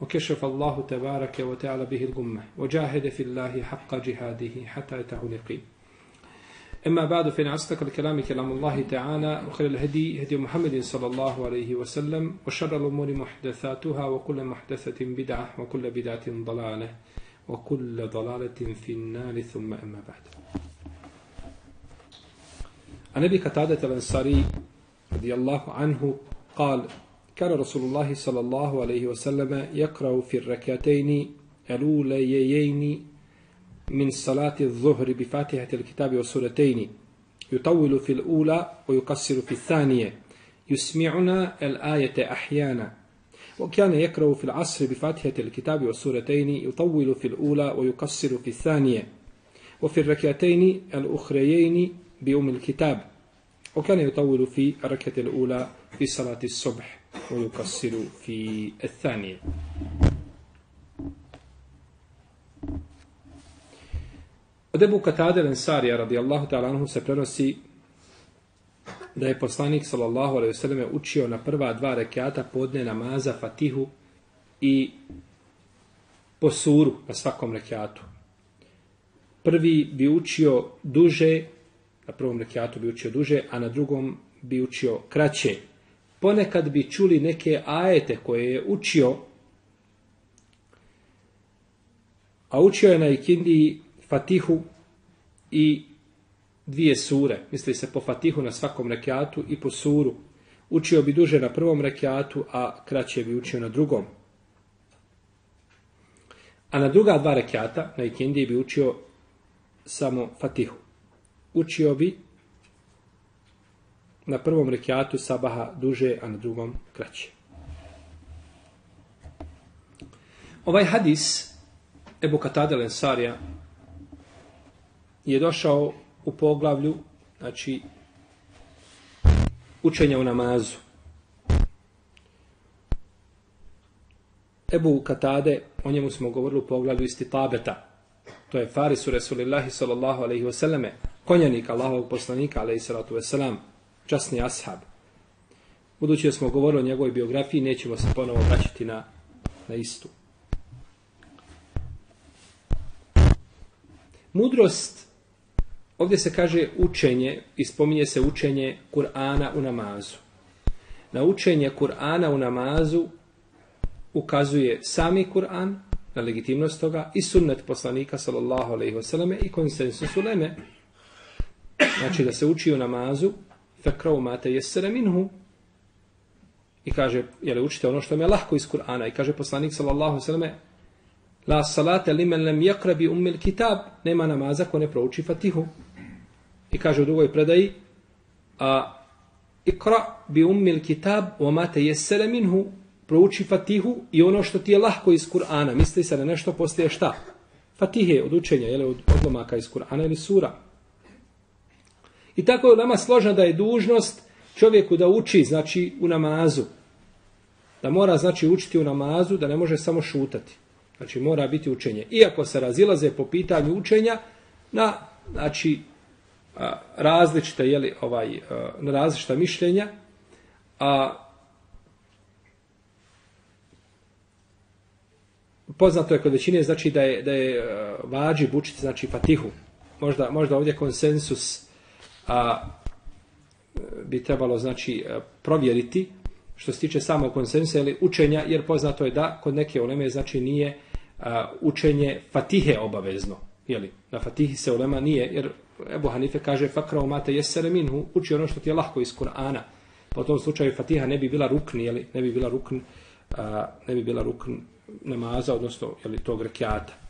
وكشف الله تبارك وتعالى به الغمة وجاهد في الله حق جهاده حتى اليقين. أما بعد فإن أصدق الكلام كلام الله تعالى وخير الهدي هدي محمد صلى الله عليه وسلم وشر الأمور محدثاتها وكل محدثة بدعة وكل بدعة ضلالة وكل ضلالة في النار ثم أما بعد. عن أبي قتادة الأنصاري رضي الله عنه قال كان رسول الله صلى الله عليه وسلم يقرأ في الركعتين الأوليين من صلاة الظهر بفاتحة الكتاب والسورتين يطول في الأولى ويقصر في الثانية يسمعنا الآية أحيانا. وكان يقرأ في العصر بفاتحة الكتاب والسورتين يطول في الأولى ويقصر في الثانية. وفي الركعتين الأخريين بأم الكتاب وكان يطول في الركعة الأولى في صلاة الصبح. ويقصر في الثانية Od Ebu Katade Lensarija radijallahu ta'ala anhu se prenosi da je poslanik sallallahu alaihi sallam učio na prva dva rekiata podne namaza Fatihu i po suru na svakom rekiatu. Prvi bi učio duže, na prvom rekiatu bi učio duže, a na drugom bi učio kraće. Ponekad bi čuli neke ajete koje je učio, a učio je na ikindiji Fatihu i dvije sure. Misli se po Fatihu na svakom rekiatu i po suru. Učio bi duže na prvom rekiatu, a kraće bi učio na drugom. A na druga dva rekiata, na ikindiji bi učio samo Fatihu. Učio bi na prvom rekiatu sabaha duže, a na drugom kraće. Ovaj hadis Ebu Katade Lensarija je došao u poglavlju, znači, učenja u namazu. Ebu Katade, o njemu smo govorili u poglavlju isti tabeta. To je Farisu Resulillahi sallallahu alaihi wasallame, konjanik Allahovog poslanika alaihi sallatu wasallam, časni ashab. Budući da smo govorili o njegovoj biografiji, nećemo se ponovo vraćati na, na istu. Mudrost, ovdje se kaže učenje i spominje se učenje Kur'ana u namazu. Na učenje Kur'ana u namazu ukazuje sami Kur'an, na legitimnost toga, i sunnet poslanika, sallallahu alaihi wasallam, i konsensus uleme. Znači da se uči u namazu, fekrau mate jesere minhu, i kaže, jel učite ono što je lahko iz Kur'ana, i kaže poslanik, sallallahu sallame, La salate li men lem jakrabi ummil kitab, nema namaza ko ne prouči Fatihu. I kaže u drugoj predaji, a ikra bi ummil kitab wa ma tayassara minhu, prouči Fatihu i ono što ti je lahko iz Kur'ana, misli se na nešto postaje šta? Fatihe od učenja, jel, od odlomaka iz Kur'ana ili sura. I tako je nama složno da je dužnost čovjeku da uči, znači, u namazu. Da mora, znači, učiti u namazu, da ne može samo šutati. Znači mora biti učenje. Iako se razilaze po pitanju učenja na znači različite jeli, ovaj na različita mišljenja a poznato je kod većine znači da je da je vađi učiti znači Fatihu. Možda možda ovdje konsensus a e, bi trebalo znači e, provjeriti što se tiče samog konsensa ili učenja, jer poznato je da kod neke uleme znači nije a, učenje fatihe obavezno. Jeli? Na fatihi se ulema nije, jer Ebu Hanife kaže fakra umate jesere minhu, uči ono što ti je lahko iz Kur'ana. Pa po tom slučaju fatiha ne bi bila rukn, jeli? ne bi bila rukn, a, ne bi bila rukn namaza, odnosno jeli, tog rekiata.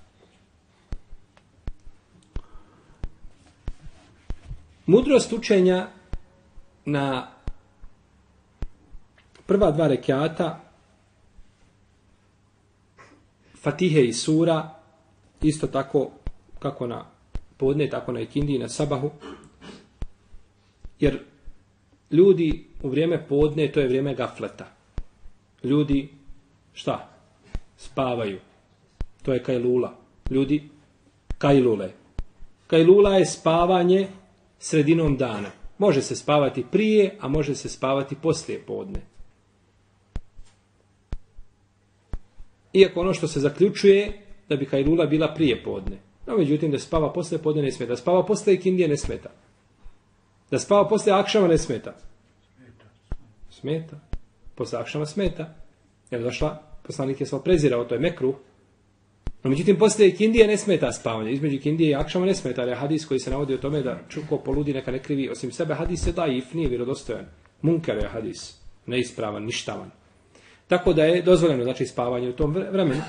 Mudrost učenja na prva dva rekiata Fatihe i sura isto tako kako na podne, tako na ikindiji, na sabahu. Jer ljudi u vrijeme podne, to je vrijeme gafleta. Ljudi, šta? Spavaju. To je kajlula. Ljudi, kajlule. Kajlula je spavanje sredinom dana. Može se spavati prije, a može se spavati poslije podne. Iako ono što se zaključuje da bi kajlula bila prije podne. No, međutim, da spava poslije podne ne smeta. Da spava poslije ikindije ne smeta. Da spava poslije akšama ne smeta. Smeta. Poslije akšama smeta. Jer došla, poslanik je sva prezirao, to je mekru. No, međutim, poslije Kindije ne smeta spavanje. Između Kindije i akšama ne smeta. Ali hadis koji se navodi o tome da čuko poludi neka ne krivi osim sebe, hadis je daif, nije vjerodostojan. Munker je hadis. Neispravan, ništavan. Tako da je dozvoljeno znači spavanje u tom vremenu.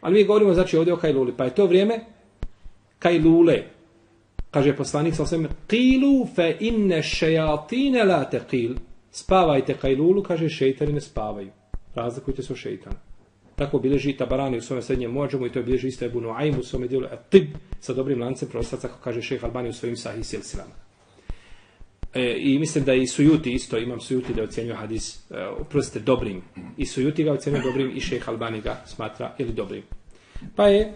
Ali mi govorimo znači ovdje o kajluli. Pa je to vrijeme kajlule. Kaže poslanik sa osvijem, qilu fe inne šejatine la teqil. Spavajte kajlulu, kaže šeitani ne spavaju. Razlikujte se o šeitanu. Tako bilježi Tabarani u svome srednjem mođemu i to je bileži isto Ebu Nuaim u svome dijelu Atib sa dobrim lancem prostaca, kako kaže šejh Albani u svojim sahih silsilama. E, I mislim da i Sujuti isto, imam Sujuti da ocjenjuje hadis, e, oprostite, dobrim. I Sujuti ga ocjenjuje dobrim i šejh Albani ga smatra ili dobrim. Pa je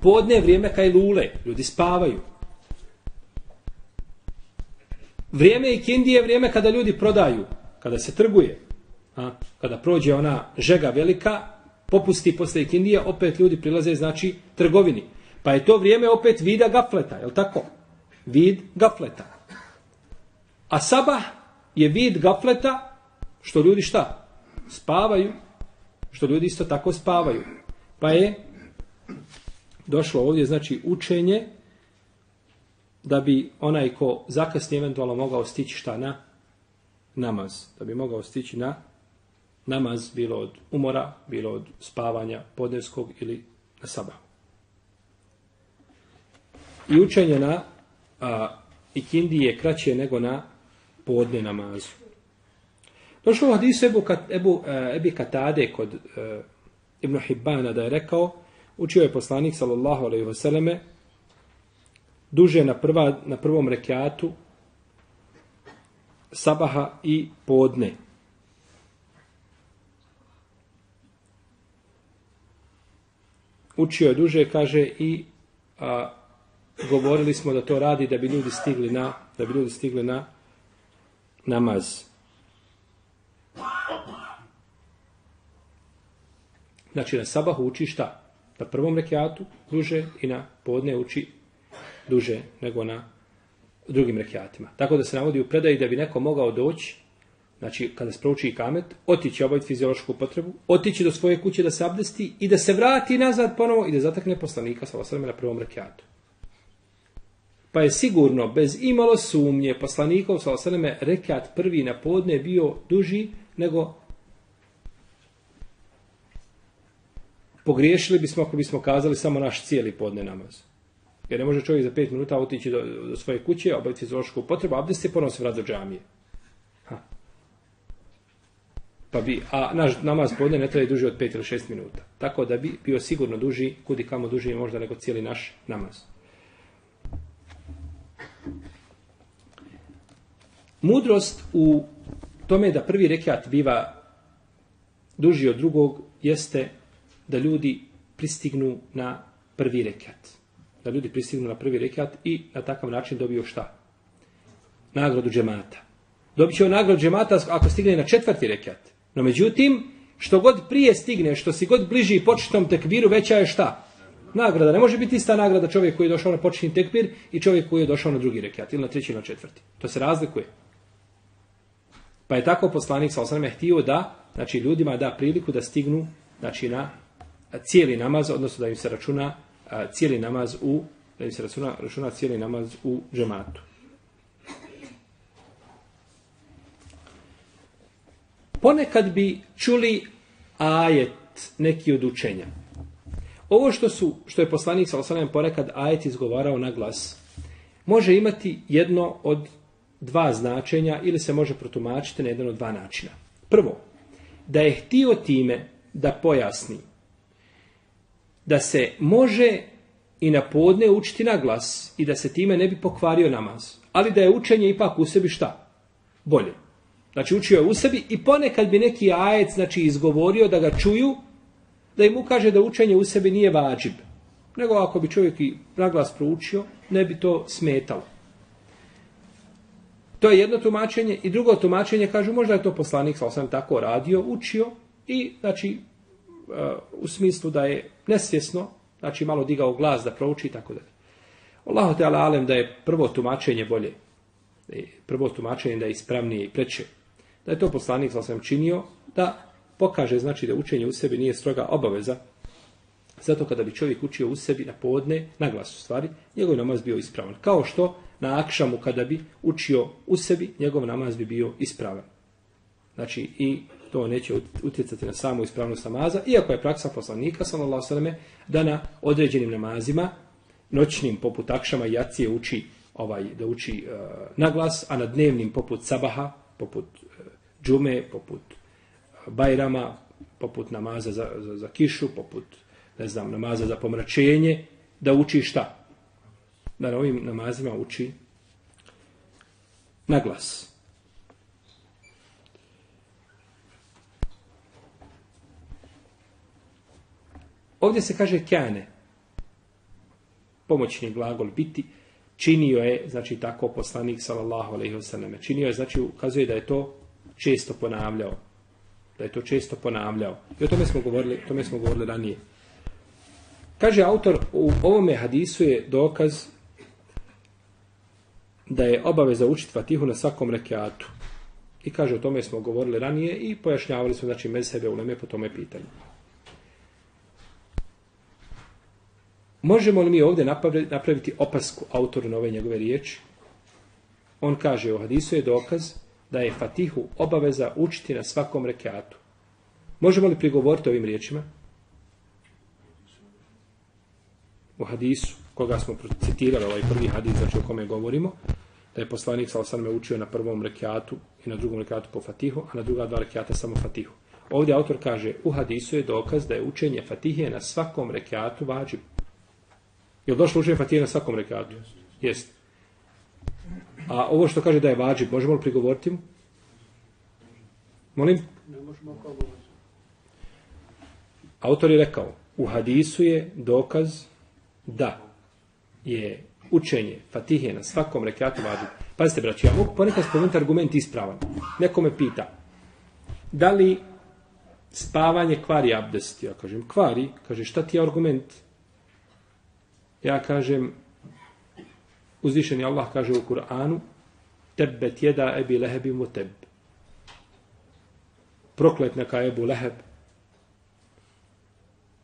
podne vrijeme kaj lule, ljudi spavaju. Vrijeme i kindi je vrijeme kada ljudi prodaju, kada se trguje. A, kada prođe ona žega velika, popusti posle ikindije, opet ljudi prilaze, znači, trgovini. Pa je to vrijeme opet vida gafleta, je li tako? Vid gafleta. A sabah je vid gafleta, što ljudi šta? Spavaju, što ljudi isto tako spavaju. Pa je došlo ovdje, znači, učenje da bi onaj ko zakasni eventualno mogao stići šta na namaz. Da bi mogao stići na namaz, bilo od umora, bilo od spavanja podnevskog ili na sabah. I učenje na a, ikindi je kraće nego na podne namazu. Došlo u hadisu Ebu, Ebu, e, Ebi Katade kod e, Ibn Hibbana da je rekao, učio je poslanik sallallahu alejhi ve selleme duže na prva na prvom rekatu sabaha i podne. Učio je duže, kaže, i a, govorili smo da to radi da bi ljudi stigli na da bi ljudi stigli na namaz. Znači na sabahu uči šta? Na prvom rekiatu duže i na podne uči duže nego na drugim rekiatima. Tako da se navodi u predaji da bi neko mogao doći, znači kada sprouči i kamet, otići obaviti fiziološku potrebu, otići do svoje kuće da se abdesti i da se vrati nazad ponovo i da zatakne poslanika sa osrame na prvom rekiatu. Pa je sigurno, bez imalo sumnje, poslanikov sa osrame rekiat prvi na podne bio duži nego pogriješili bismo ako bismo kazali samo naš cijeli podne namaz. Jer ne može čovjek za pet minuta otići do, do svoje kuće, obaviti fiziološku potrebu, abdesti i ponovno se vrati do džamije. Pa bi, a naš namaz podne ne treba duži od 5 ili 6 minuta. Tako da bi bio sigurno duži, kudi kamo duži možda nego cijeli naš namaz. Mudrost u tome da prvi rekiat biva duži od drugog jeste da ljudi pristignu na prvi rekat. Da ljudi pristignu na prvi rekat i na takav način dobiju šta? Nagradu džemata. Dobit će nagradu džemata ako stigne na četvrti rekat. No međutim, što god prije stigne, što si god bliži početnom tekbiru, veća je šta? Nagrada. Ne može biti ista nagrada čovjek koji je došao na početni tekbir i čovjek koji je došao na drugi rekat ili na treći ili na četvrti. To se razlikuje. Pa je tako poslanik sa osrame htio da, znači ljudima da priliku da stignu znači na cijeli namaz, odnosno da im se računa cijeli namaz u da im se računa, računa cijeli namaz u džematu. Ponekad bi čuli ajet neki od učenja. Ovo što su što je poslanik sa osanem ponekad ajet izgovarao na glas, može imati jedno od dva značenja ili se može protumačiti na jedan od dva načina. Prvo, da je htio time da pojasni da se može i na podne učiti na glas i da se time ne bi pokvario namaz. Ali da je učenje ipak u sebi šta? Bolje. Znači učio je u sebi i ponekad bi neki ajec znači, izgovorio da ga čuju, da im ukaže da učenje u sebi nije vađib. Nego ako bi čovjek i naglas proučio, ne bi to smetalo. To je jedno tumačenje i drugo tumačenje kažu možda je to poslanik sa sam tako radio, učio i znači e, u smislu da je nesvjesno, znači malo digao glas da prouči i tako dalje. Allahu te alem da je prvo tumačenje bolje. E, prvo tumačenje da je ispravnije i preče. Da je to poslanik sa svem činio da pokaže znači da učenje u sebi nije stroga obaveza. Zato kada bi čovjek učio u sebi na podne, na glasu stvari, njegov namaz bio ispravan. Kao što na akšamu kada bi učio u sebi, njegov namaz bi bio ispravan. Znači i to neće utjecati na samu ispravnost namaza, iako je praksa poslanika, sallallahu sallam, da na određenim namazima, noćnim poput akšama i jacije uči ovaj, da uči e, na glas, a na dnevnim poput sabaha, poput džume, poput bajrama, poput namaza za, za, za kišu, poput ne znam, namaza za pomračenje, da uči šta? Da na ovim namazima uči na glas. Ovdje se kaže kjane. Pomoćni glagol biti. Činio je, znači tako poslanik sallallahu alejhi ve selleme. Činio je, znači ukazuje da je to često ponavljao. Da je to često ponavljao. I o tome smo govorili, o tome smo govorili ranije. Kaže autor, u ovome hadisu je dokaz da je obaveza učiti Fatihu na svakom rekiatu. I kaže, o tome smo govorili ranije i pojašnjavali smo, znači, med sebe u leme po tome pitanju. Možemo li mi ovdje napraviti opasku autoru na ove njegove riječi? On kaže, u hadisu je dokaz da je Fatihu obaveza učiti na svakom rekiatu. Možemo li prigovoriti ovim riječima? u hadisu koga smo citirali, ovaj prvi hadis, znači o kome govorimo, da je poslanik sa osaname učio na prvom rekiatu i na drugom rekiatu po fatihu, a na druga dva rekiata samo fatihu. Ovdje autor kaže, u hadisu je dokaz da je učenje fatihe na svakom rekiatu vađib. Je li došlo učenje Fatihije na svakom rekiatu? Jest. A ovo što kaže da je vađib, možemo li prigovoriti mu? Molim? Ne možemo Autor je rekao, u hadisu je dokaz da je učenje Fatihe na svakom rekiatu vađib. Pazite, braći, ja mogu ponekad spomenuti argument ispravan. Neko me pita, da li spavanje kvari abdest? Ja kažem, kvari. Kaže, šta ti je argument? Ja kažem, uzvišeni Allah kaže u Kur'anu, tebet jeda ebi lehebi mu teb. Proklet neka ebu leheb.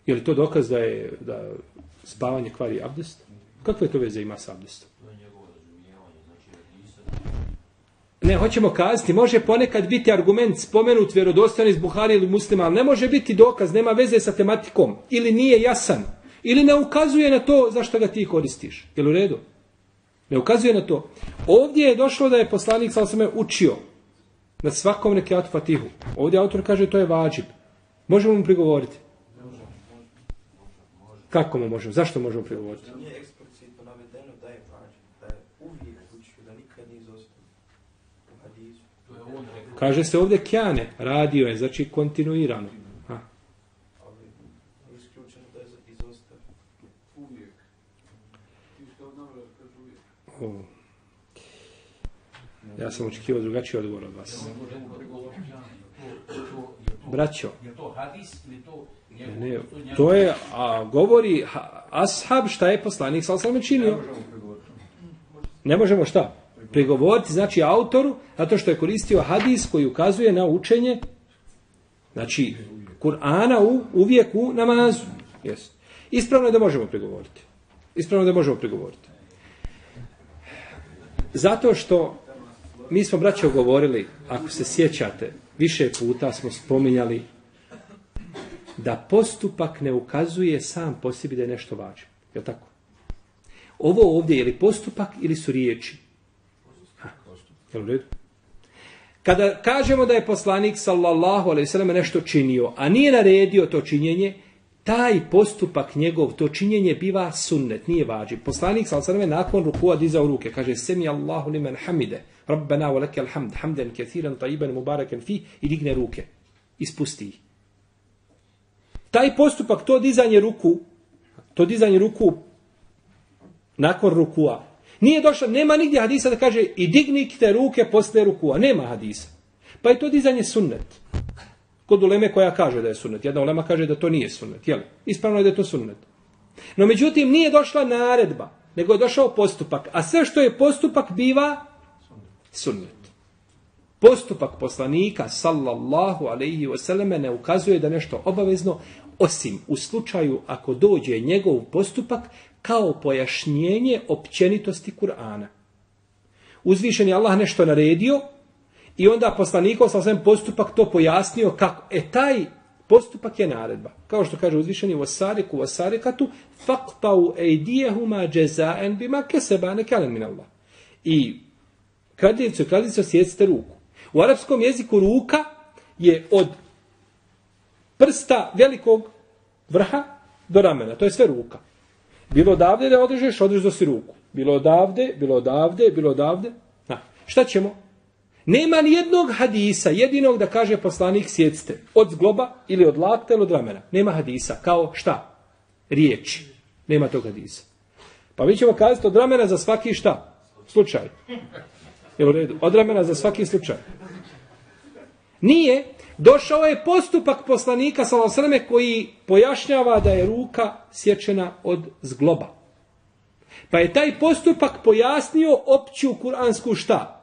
Je li to dokaz da je da spavanje kvari abdest? Kakve to veze ima sa abdestom? Ne, hoćemo kazati, može ponekad biti argument spomenut vjerodostojni iz Buhari ili muslima, ali ne može biti dokaz, nema veze sa tematikom, ili nije jasan, ili ne ukazuje na to zašto ga ti koristiš. Je u redu? Ne ukazuje na to. Ovdje je došlo da je poslanik sa osame učio na svakom nekiatu fatihu. Ovdje autor kaže to je vađib. Možemo mu prigovoriti. Kako mu možemo? Zašto možemo prigovoriti? Nije eksplicitno navedeno da je vađen, da je uvijek učio, da nikad nije u hadisu. Kaže se ovdje kjane, radio je, znači kontinuirano. Ha. Ali isključeno da je izostao. Uvijek. Mm. Ja sam očekivao drugačiji odgovor od vas. Braćo. Je to hadis ili to Ne, to je, a govori ashab šta je poslanik sa osnovim činio. Ne možemo šta? Prigovoriti, znači autoru, zato što je koristio hadis koji ukazuje na učenje, znači Kur'ana u, uvijek u namazu. Jest. Ispravno je da možemo prigovoriti. Ispravno je da možemo prigovoriti. Zato što mi smo braćo govorili, ako se sjećate, više puta smo spominjali da postupak ne ukazuje sam po sebi da je nešto važno. Je tako? Ovo ovdje je li postupak ili su riječi? Ha, je li redu? Kada kažemo da je poslanik sallallahu alaihi sallam nešto činio, a nije naredio to činjenje, taj postupak njegov, to činjenje biva sunnet, nije vađi. Poslanik sa osrme nakon rukua dizao ruke, kaže Semi Allahu limen hamide, Rabbena wa leke alhamd, hamden kethiran tajiben, mubarakan fi, i digne ruke, ispusti ih. Taj postupak, to dizanje ruku, to dizanje ruku nakon rukua, nije došlo, nema nigdje hadisa da kaže i dignite ruke posle rukua, nema hadisa. Pa je to dizanje sunnet. Kod uleme koja kaže da je sunnet. Jedna ulema kaže da to nije sunnet. Jel? Ispravno je da je to sunnet. No međutim, nije došla naredba, nego je došao postupak. A sve što je postupak biva sunnet. Postupak poslanika, sallallahu alaihi wasallame ne ukazuje da nešto obavezno, osim u slučaju ako dođe njegov postupak kao pojašnjenje općenitosti Kur'ana. Uzvišen je Allah nešto naredio, I onda poslanikov sa svem postupak to pojasnio kako. E taj postupak je naredba. Kao što kaže uzvišeni vasariku vasarikatu faqtau ejdijehuma džezaen bima kesebane kalen min Allah. I kradljivcu i kradljivcu sjecite ruku. U arapskom jeziku ruka je od prsta velikog vrha do ramena. To je sve ruka. Bilo odavde da odrežeš, do si ruku. Bilo odavde, bilo odavde, bilo odavde. Na. Šta ćemo? Nema ni jednog hadisa, jedinog da kaže poslanik sjecite. Od zgloba ili od lakta ili od ramena. Nema hadisa. Kao šta? Riječi. Nema tog hadisa. Pa mi ćemo kazati od ramena za svaki šta? Slučaj. Evo redu. Od ramena za svaki slučaj. Nije. Došao je postupak poslanika Salosrme koji pojašnjava da je ruka sječena od zgloba. Pa je taj postupak pojasnio opću kuransku šta?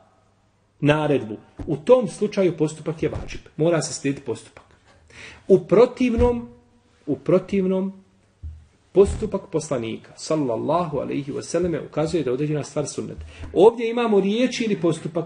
Naredbu. U tom slučaju postupak je vađib. Mora se slijediti postupak. U protivnom, u protivnom, postupak poslanika, sallallahu alaihi wasallam, ukazuje da je određena stvar sunnet. Ovdje imamo riječi ili postupak?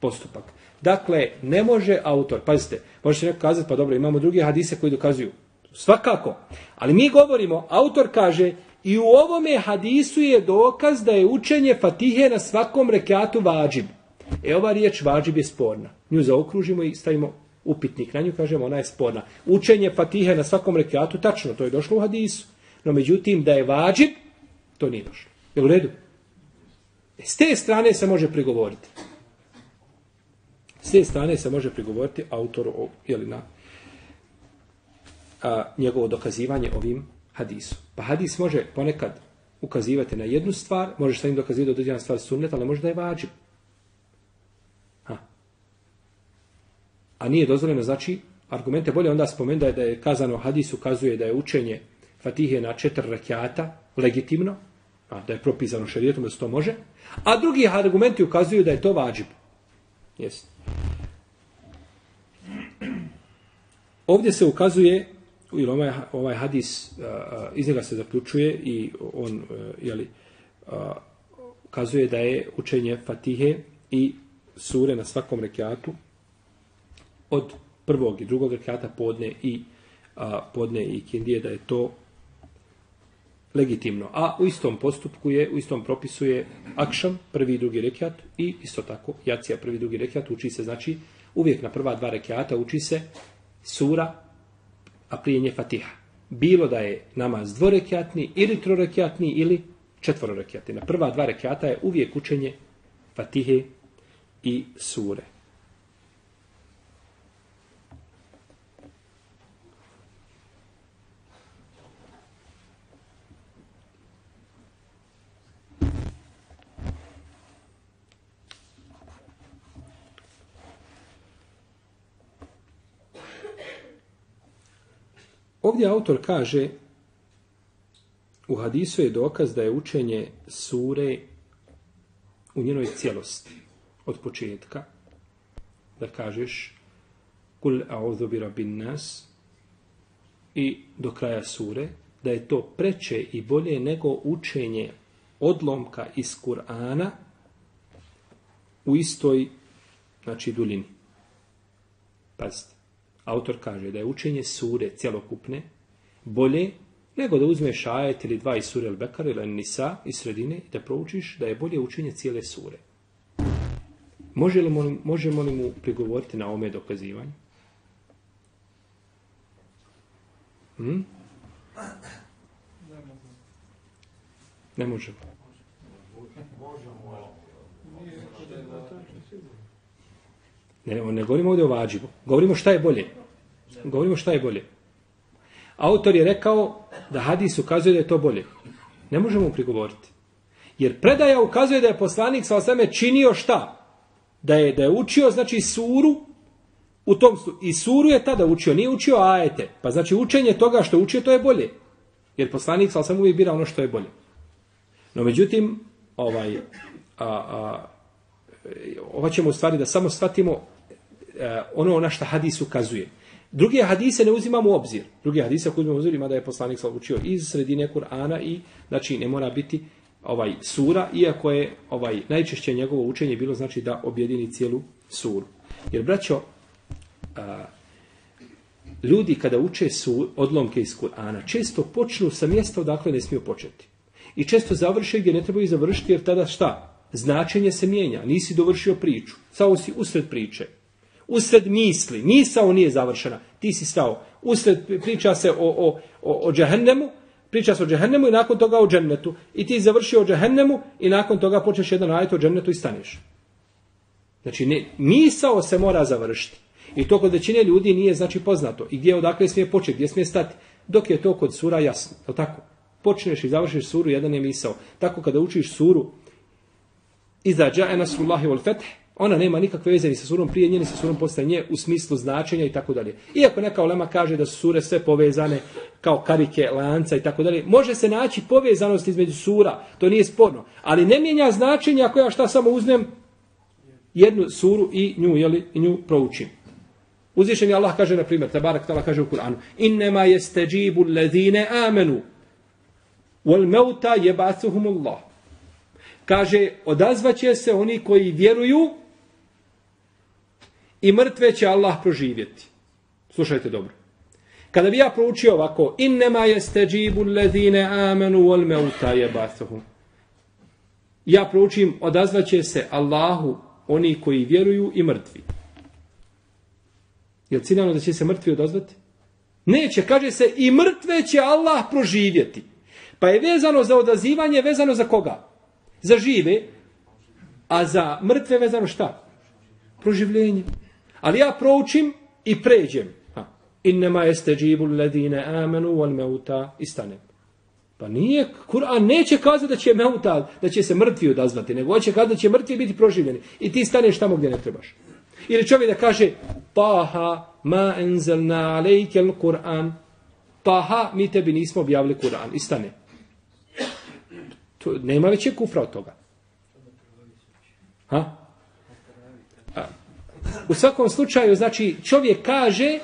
Postupak. Dakle, ne može autor, pazite, možete neko kazati, pa dobro, imamo druge hadise koji dokazuju. Svakako. Ali mi govorimo, autor kaže, i u ovome hadisu je dokaz da je učenje fatihe na svakom rekatu vađib. E ova riječ vađib je sporna. Nju zaokružimo i stavimo upitnik na nju, kažemo ona je sporna. Učenje fatihe na svakom rekiatu, tačno, to je došlo u hadisu. No međutim, da je vađib, to nije došlo. Je u redu? E, s te strane se može prigovoriti. S te strane se može prigovoriti autoru o, jeli na, a, njegovo dokazivanje ovim hadisu. Pa hadis može ponekad ukazivati na jednu stvar, može sa njim dokazivati da određena stvar sunnet, ali može da je vađib. A nije dozvoljeno, znači, argumente bolje onda spomenu da je, da je kazano hadis ukazuje da je učenje Fatihe na četiri rekiata legitimno, a da je propisano šarijetom da se to može, a drugi argumenti ukazuju da je to vađib. Jest. Ovdje se ukazuje, ili ovaj, ovaj hadis, iz njega se zaključuje i on, e, jeli, ukazuje da je učenje Fatihe i sure na svakom rekiatu od prvog i drugog rekata podne i a, podne i kindije da je to legitimno. A u istom postupku je, u istom propisu je akšam, prvi i drugi rekat i isto tako jacija, prvi i drugi rekat uči se, znači uvijek na prva dva rekata uči se sura, a prije nje fatiha. Bilo da je namaz dvorekatni ili trorekiatni ili četvororekatni. Na prva dva rekata je uvijek učenje fatihe i sure. Ovdje autor kaže u hadisu je dokaz da je učenje sure u njenoj cijelosti od početka da kažeš kul a'udhu bi rabbin nas i do kraja sure da je to preče i bolje nego učenje odlomka iz Kur'ana u istoj znači duljini. Pazite autor kaže da je učenje sure cjelokupne bolje nego da uzmeš ajet ili dva iz sure Al-Bekar ili Nisa iz sredine i da proučiš da je bolje učenje cijele sure. Može li, možemo li mu prigovoriti na ome dokazivanje? Hmm? Ne možemo. Ne, ne govorimo ovdje o vađivu. Govorimo šta je bolje. Govorimo šta je bolje. Autor je rekao da hadis ukazuje da je to bolje. Ne možemo mu prigovoriti. Jer predaja ukazuje da je poslanik sa osame činio šta? Da je, da je učio, znači, suru u tom i suru je tada učio, nije učio ajete. Pa znači učenje toga što učio, to je bolje. Jer poslanik sa osame uvijek bira ono što je bolje. No međutim, ovaj, a, a, e, ova ćemo u stvari da samo shvatimo a, ono na što hadis ukazuje. Druge hadise ne uzimamo u obzir. Druge hadise ako uzimamo u obzir, ima da je poslanik sa učio iz sredine Kur'ana i znači ne mora biti ovaj sura, iako je ovaj najčešće njegovo učenje bilo znači da objedini cijelu suru. Jer braćo, a, ljudi kada uče su odlomke iz Kur'ana, često počnu sa mjesta odakle ne smiju početi. I često završe gdje ne trebaju završiti jer tada šta? Značenje se mijenja. Nisi dovršio priču. samo si usred priče. Usred misli. Misao nije završena. Ti si stao. Usred priča se o, o, o, o džahennemu. Priča se o džahennemu i nakon toga o džennetu. I ti završio o džahennemu i nakon toga počneš jedan ajet o džennetu i staneš. Znači, ne, misao se mora završiti. I to kod većine ljudi nije znači poznato. I gdje odakle smije početi, gdje smije stati. Dok je to kod sura jasno. Je tako? počneš i završiš suru, jedan je misao. Tako kada učiš suru, iza džaje nasrullahi wal feth, ona nema nikakve veze ni sa surom prije nje, ni sa surom posle nje, u smislu značenja i tako dalje. Iako neka olema kaže da su sure sve povezane kao karike, lanca i tako dalje, može se naći povezanost između sura, to nije sporno. Ali ne mijenja značenja ako ja šta samo uzmem jednu suru i nju, jeli, i nju proučim. Uzvišen je Allah kaže, na primjer, tabarak tala kaže u Kur'anu, innema jeste džibu ledine amenu, Wal mauta Allah. Kaže, odazvaće se oni koji vjeruju i mrtve će Allah proživjeti. Slušajte dobro. Kada bi ja proučio ovako, innema yastajibu alladhina amanu wal mauta yabathuhum. Ja proučim, odazvaće se Allahu oni koji vjeruju i mrtvi. Je li ciljano da će se mrtvi odazvati? Neće, kaže se, i mrtve će Allah proživjeti. Pa je vezano za odazivanje, vezano za koga? Za žive. A za mrtve vezano šta? Proživljenje. Ali ja proučim i pređem. Ha. Innema jeste džibul ledine amenu wal meuta i. Pa nije, Kur'an neće kazati da će meuta, da će se mrtvi odazvati, nego hoće kazati da će mrtvi biti proživljeni. I ti staneš tamo gdje ne trebaš. Ili čovjek da kaže, paha ma enzelna alejkel Kur'an. Taha, mi tebi nismo objavili Kur'an. I stane. To, nema veće kufra od toga. Ha? A, u svakom slučaju, znači, čovjek kaže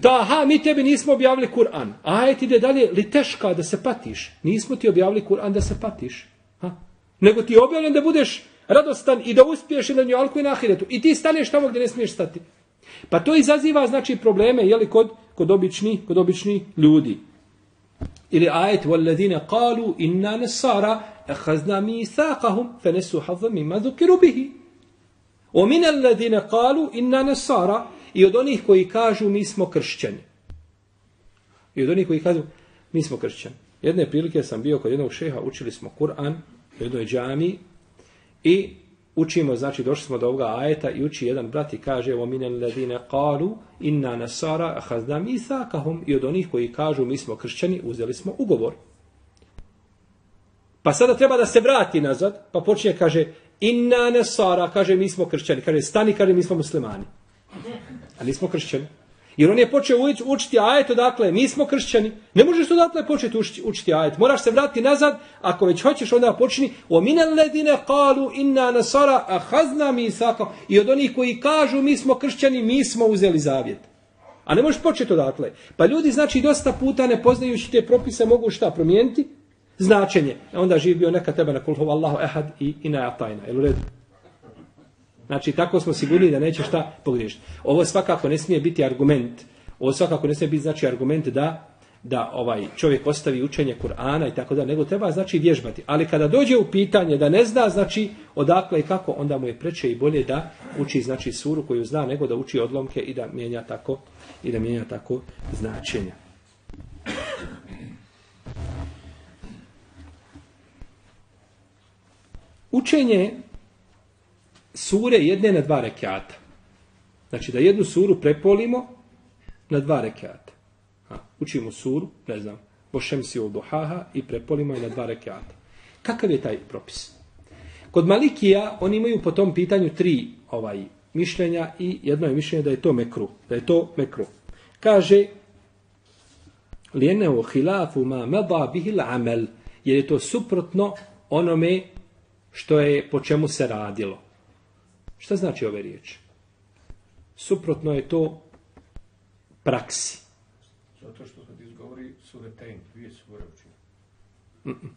da, ha, mi tebi nismo objavili Kur'an. A je ti ide dalje, li teška da se patiš. Nismo ti objavili Kur'an da se patiš. Ha? Nego ti je objavljen da budeš radostan i da uspiješ i na nju i na ahiretu. I ti staneš tamo gdje ne smiješ stati. Pa to izaziva, znači, probleme, jeli, kod, kod, obični, kod obični ljudi. Ili ajet والذين قالوا inna nasara akhazna mithaqahum fanesu hadhan mimma dhukiru bihi. وَمِنَ الَّذِينَ قَالُوا إِنَّا نَسَارَ i od onih koji kažu mi smo kršćani. I od onih koji kažu mi smo kršćani. Jedne prilike sam bio kod jednog šeha, učili smo Kur'an u jednoj džami i učimo, znači došli smo do ovoga ajeta i uči jedan brat i kaže وَمِنَ الَّذِينَ قَالُوا qalu inna nasara مِيثَاكَهُمْ i od onih koji kažu mi smo kršćani uzeli smo ugovor. Pa sada treba da se vrati nazad, pa počinje kaže inna nasara, kaže mi smo kršćani, kaže stani, kaže mi smo muslimani. A nismo kršćani. Jer on je počeo učiti ajet odakle, mi smo kršćani. Ne možeš odatle početi učiti, učiti ajet. Moraš se vratiti nazad, ako već hoćeš onda počini. O mine ledine kalu inna nasara ahazna mi. I od onih koji kažu mi smo kršćani, mi smo uzeli zavjet. A ne možeš početi odatle. Pa ljudi znači dosta puta ne poznajući te propise mogu šta promijeniti? Značenje. E onda živ bio neka tebe na kulhu Allahu ehad i, ina na jatajna. Jel u redu? Znači, tako smo sigurni da neće šta pogriješiti. Ovo svakako ne smije biti argument. Ovo svakako ne smije biti znači argument da da ovaj čovjek ostavi učenje Kur'ana i tako da, nego treba znači vježbati. Ali kada dođe u pitanje da ne zna znači odakle i kako, onda mu je preče i bolje da uči znači suru koju zna nego da uči odlomke i da mijenja tako i da mijenja tako značenja. Učenje sure jedne na dva rekiata. Znači da jednu suru prepolimo na dva rekiata. Ha, učimo suru, ne znam, bošem si u duhaha i prepolimo je na dva rekiata. Kakav je taj propis? Kod Malikija oni imaju po tom pitanju tri ovaj mišljenja i jedno je mišljenje da je to mekru. Da je to mekru. Kaže lijenehu hilafu ma meda bihil amel jer je to suprotno onome što je po čemu se radilo. Šta znači ove riječi? Suprotno je to praksi. Zato što kad izgovori suretejn, dvije sure. Mm -mm.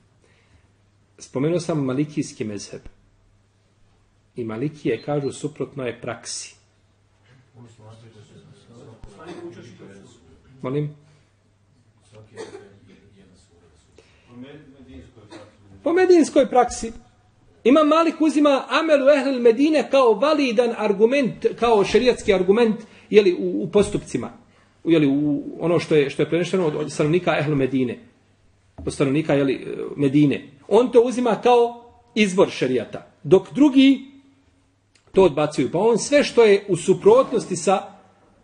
Spomenuo sam malikijski mezheb. I malikije kažu suprotno je praksi. Molim? Po medinskoj praksi. Ima Malik uzima Amelu Ehlel Medine kao validan argument, kao šerijatski argument jeli, u, u postupcima. Jeli, u ono što je, što je prenešeno od, od stanovnika Ehlel Medine. Od stanovnika jeli, e, Medine. On to uzima kao izvor šerijata. Dok drugi to odbacuju. Pa on sve što je u suprotnosti sa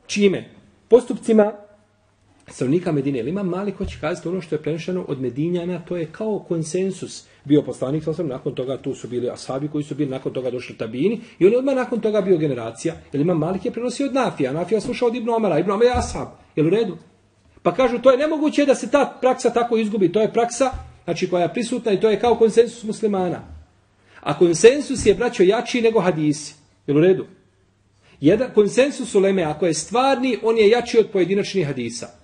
čime? Postupcima stanovnika Medine. Ili ima mali ko će kazati ono što je prenešeno od Medinjana, to je kao konsensus. Bio poslanik, sam nakon toga tu su bili asabi koji su bili nakon toga došli tabini i on je odmah nakon toga bio generacija. Ili ima Malik je prenosio od Nafija, Nafija slušao od Ibn Omara, Ibn Omara je asab. Je u redu? Pa kažu, to je nemoguće da se ta praksa tako izgubi. To je praksa znači koja je prisutna i to je kao konsensus muslimana. A konsensus je, braćo, jači nego hadisi. Je u redu? Jedan konsensus u Leme, ako je stvarni, on je jači od pojedinačnih hadisa.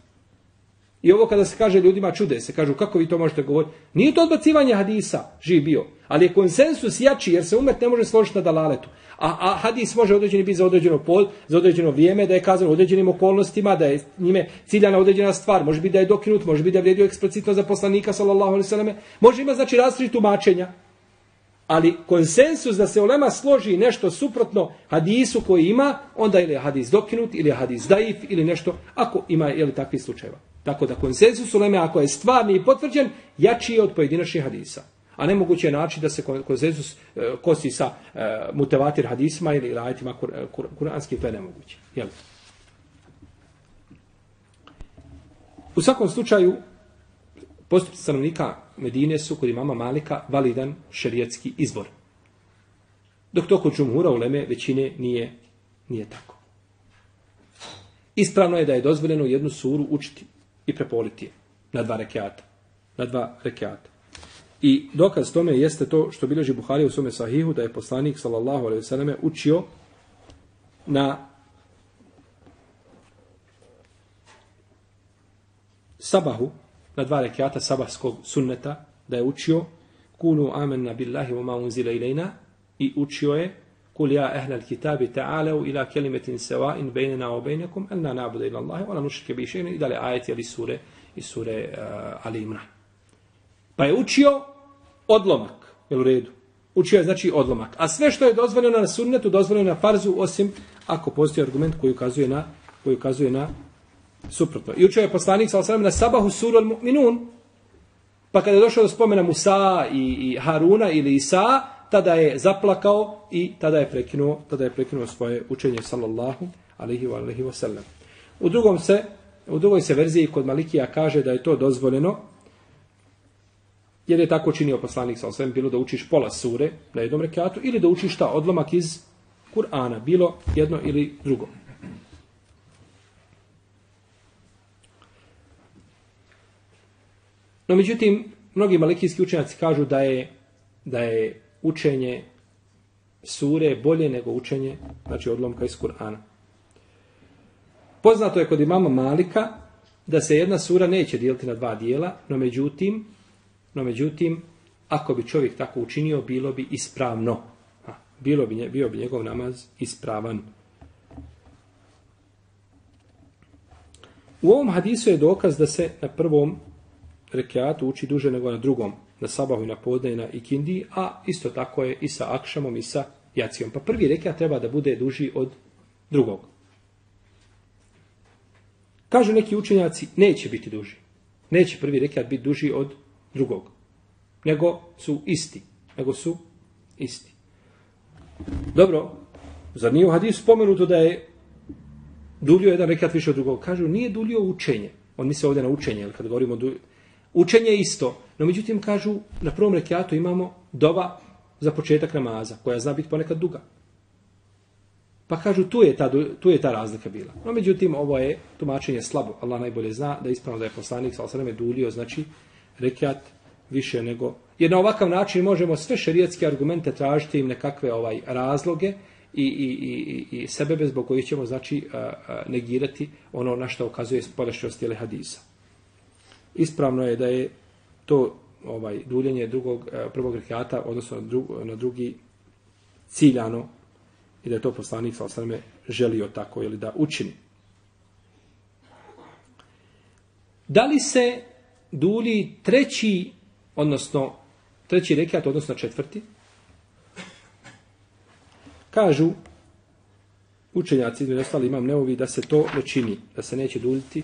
I ovo kada se kaže ljudima čude se, kažu kako vi to možete govoriti. Nije to odbacivanje hadisa, živ bio. Ali je konsensus jači jer se umet ne može složiti na dalaletu. A, a hadis može određeni biti za određeno pol, za određeno vrijeme, da je kazan određenim okolnostima, da je njime ciljana određena stvar. Može biti da je dokinut, može biti da je vrijedio eksplicitno za poslanika, sallallahu alaihi sallam. Može ima znači različit tumačenja. Ali konsensus da se ulema složi nešto suprotno hadisu koji ima, onda ili je hadis dokinut, ili je hadis daif, ili nešto, ako ima ili takvi slučajeva. Tako da konsensus uleme, ako je stvarni i potvrđen, jači je od pojedinačnih hadisa. A nemoguće je način da se konsensus e, kosi sa e, mutevatir hadisma ili rajitima kur, e, kur, kuranski, to je nemoguće. Jel? U svakom slučaju, postupci stanovnika Medine su kod imama Malika validan šerijetski izbor. Dok to kod džumhura uleme većine nije, nije tako. Ispravno je da je dozvoljeno jednu suru učiti i prepoliti je na dva rekiata. Na dva rekiata. I dokaz tome jeste to što bilježi Buhari u svome sahihu da je poslanik sallallahu alejhi ve selleme učio na sabahu na dva rekiata sabahskog sunneta da je učio kulu amanna billahi wa ma unzila ilayna i učio je kul ja ehla kitabi ta'alu ila kalimatin sawa'in baynana wa baynakum an la nabude ila Allahe wa la bi bihi shay'an ila ayati ali sure i sure eh, uh, Ali Imran. Pa je učio odlomak, je u redu. Učio je znači odlomak. A sve što je dozvoljeno na sunnetu, dozvoljeno na farzu, osim ako postoji argument koji ukazuje na, koji ukazuje na suprotno. I učio je poslanik sa na sabahu suru al-mu'minun. Pa kada je došao do spomena Musa i, i Haruna ili Isa, tada je zaplakao i tada je prekinuo, tada je prekinuo svoje učenje sallallahu alejhi ve alihi ve sellem. U drugom se u drugoj se verziji kod Malikija kaže da je to dozvoljeno jer je tako činio poslanik sa osvijem, bilo da učiš pola sure na jednom rekatu ili da učiš ta odlomak iz Kur'ana, bilo jedno ili drugo. No međutim, mnogi malikijski učenjaci kažu da je da je učenje sure bolje nego učenje znači odlomka iz Kur'ana. Poznato je kod imama Malika da se jedna sura neće dijeliti na dva dijela, no međutim, no međutim, ako bi čovjek tako učinio, bilo bi ispravno. Ha, bilo bi, bio bi njegov namaz ispravan. U ovom hadisu je dokaz da se na prvom rekiatu uči duže nego na drugom na sabahu i na podne i na ikindi, a isto tako je i sa akšamom i sa jacijom. Pa prvi rekat treba da bude duži od drugog. Kažu neki učenjaci, neće biti duži. Neće prvi rekat biti duži od drugog. Nego su isti. Nego su Isti. Dobro, zar nije u hadisu spomenuto da je duljio jedan rekat više od drugog? Kažu, nije duljio učenje. On misle ovdje na učenje, ali kad govorimo du učenje je isto. No međutim, kažu, na prvom rekatu imamo dova za početak namaza, koja zna biti ponekad duga. Pa kažu, tu je ta, tu je ta razlika bila. No međutim, ovo je tumačenje slabo. Allah najbolje zna da je ispravno da je poslanik sa osaname dulio, znači, rekat više nego... Jer na ovakav način možemo sve šerijetske argumente tražiti im nekakve ovaj razloge i, i, i, i sebebe zbog kojih ćemo znači negirati ono na što ukazuje spolešćost ili hadisa. Ispravno je da je to ovaj duljenje drugog eh, prvog rekata odnosno na, drug, na drugi ciljano i da je to poslanik sa osrame želio tako ili da učini. Da li se duli treći odnosno treći rekat, odnosno četvrti, kažu učenjaci, između ostali imam neovi, da se to ne čini, da se neće duljiti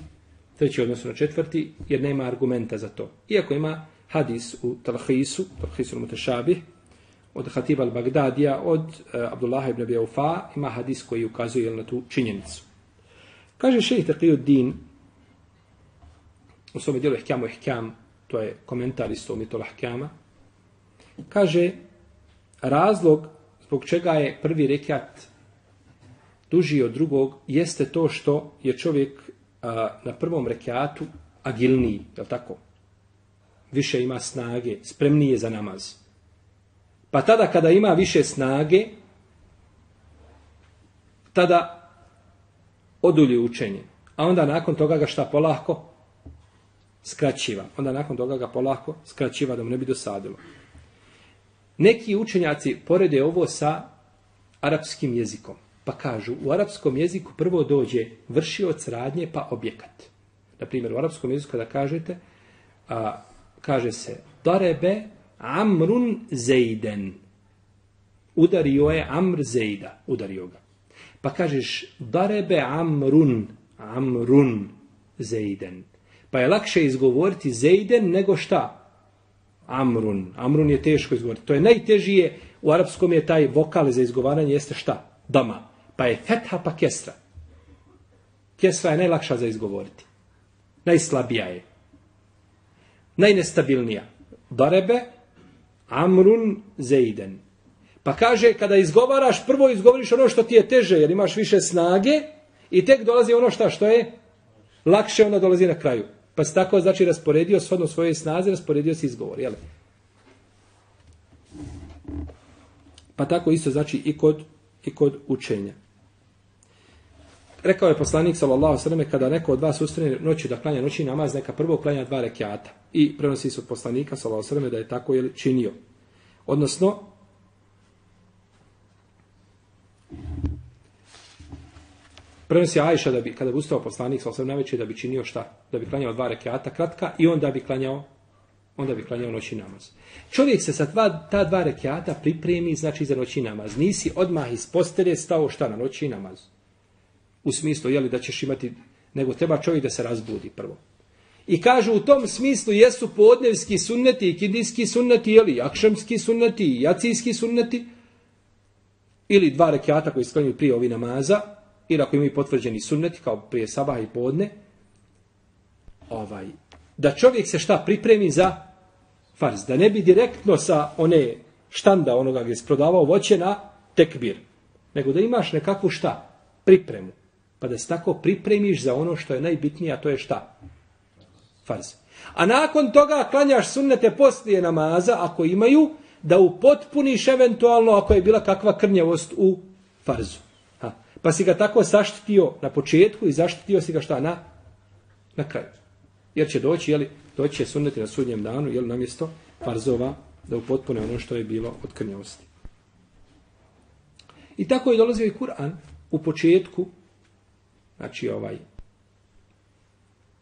treći odnosno na četvrti, jer nema argumenta za to. Iako ima hadis u Talhisu, Talhisu Mutešabih, od Hatiba al-Bagdadija, od e, uh, Abdullah ibn Abiyaufa, ima hadis koji ukazuje na tu činjenicu. Kaže šejih Taqiyuddin u svome dijelu Ihkamu Ihkam, to je komentar isto Mitul Ahkama, kaže razlog zbog čega je prvi rekat duži od drugog jeste to što je čovjek a, na prvom rekiatu agilniji, je li tako? Više ima snage, spremniji je za namaz. Pa tada kada ima više snage, tada odulji učenje. A onda nakon toga ga šta polako? skraćiva. Onda nakon toga ga polako skraćiva da mu ne bi dosadilo. Neki učenjaci porede ovo sa arapskim jezikom. Pa kažu, u arapskom jeziku prvo dođe vršioc radnje pa objekat. Na primjer, u arapskom jeziku kada kažete, a, kaže se darebe amrun zeiden. Udario je amr zeida. Udario ga. Pa kažeš darebe amrun amrun zeiden. Pa je lakše izgovoriti zeiden nego šta? Amrun. Amrun je teško izgovoriti. To je najtežije. U arapskom je taj vokal za izgovaranje jeste šta? Dama. Pa je fetha pa kesra. Kesra je najlakša za izgovoriti. Najslabija je. Najnestabilnija. Darebe Amrun zeiden. Pa kaže, kada izgovaraš, prvo izgovoriš ono što ti je teže, jer imaš više snage, i tek dolazi ono šta, što je lakše, onda dolazi na kraju. Pa se tako, znači, rasporedio shodno svoje snaze, rasporedio se izgovor, jel? Pa tako isto, znači, i kod, i kod učenja. Rekao je poslanik, sallallahu sallam, kada neko od vas ustane noću da klanja noći namaz, neka prvo klanja dva rekiata. I prenosi se od poslanika, sallallahu sallam, da je tako jel, činio. Odnosno, Prenosi Ajša da bi, kada bi ustao poslanik sallallahu alejhi ve najveće, da bi činio šta? Da bi klanjao dva rekiata kratka i onda bi klanjao onda bi klanjao noći namaz. Čovjek se sa dva, ta dva rekiata pripremi, znači za noći namaz. Nisi odmah iz postelje stao šta na noći namaz. U smislu, jeli, da ćeš imati, nego treba čovjek da se razbudi prvo. I kažu u tom smislu jesu podnevski sunneti kindijski sunneti, jeli, akšamski sunneti, jacijski sunneti, ili dva rekiata koji sklanjuju prije ovi namaza, ili ako imaju potvrđeni sunneti kao prije sabaha i podne, ovaj, da čovjek se šta pripremi za farz, da ne bi direktno sa one štanda onoga gdje se prodavao voće na tekbir, nego da imaš nekakvu šta, pripremu, pa da se tako pripremiš za ono što je najbitnije, a to je šta? Farz. A nakon toga klanjaš sunnete poslije namaza, ako imaju, da upotpuniš eventualno ako je bila kakva krnjavost u farzu. Ha. Pa si ga tako zaštitio na početku i zaštitio si ga šta na, na kraju. Jer će doći, jeli, doći će sunneti na sudnjem danu, jeli, namjesto farzova, da upotpune ono što je bilo od krnjavosti. I tako je dolazio i Kur'an u početku, znači ovaj,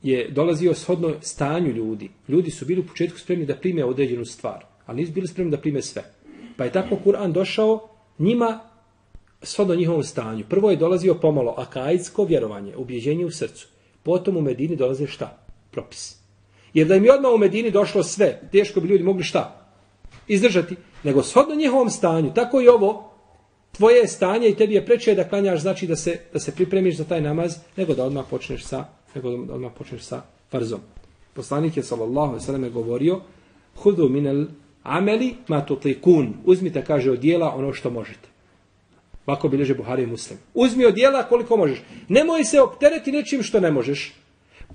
je dolazio shodno stanju ljudi. Ljudi su bili u početku spremni da prime određenu stvar, ali nisu bili spremni da prime sve. Pa je tako Kur'an došao njima shodno njihovom stanju. Prvo je dolazio pomalo akajsko vjerovanje, ubjeđenje u srcu. Potom u Medini dolaze šta? Propis. Jer da im je odmah u Medini došlo sve, teško bi ljudi mogli šta? Izdržati. nego shodno njihovom stanju. Tako i ovo, tvoje je stanje i tebi je preče da klanjaš, znači da se, da se pripremiš za taj namaz, nego da odmah počneš sa, nego da odmah počneš sa farzom. Poslanik je, sallallahu alaihi sallam, govorio, hudu minel ameli ma tutlikun. Uzmite, kaže, od djela ono što možete. Ovako bileže Buhari i Muslim. Uzmi od djela koliko možeš. Nemoj se optereti nečim što ne možeš.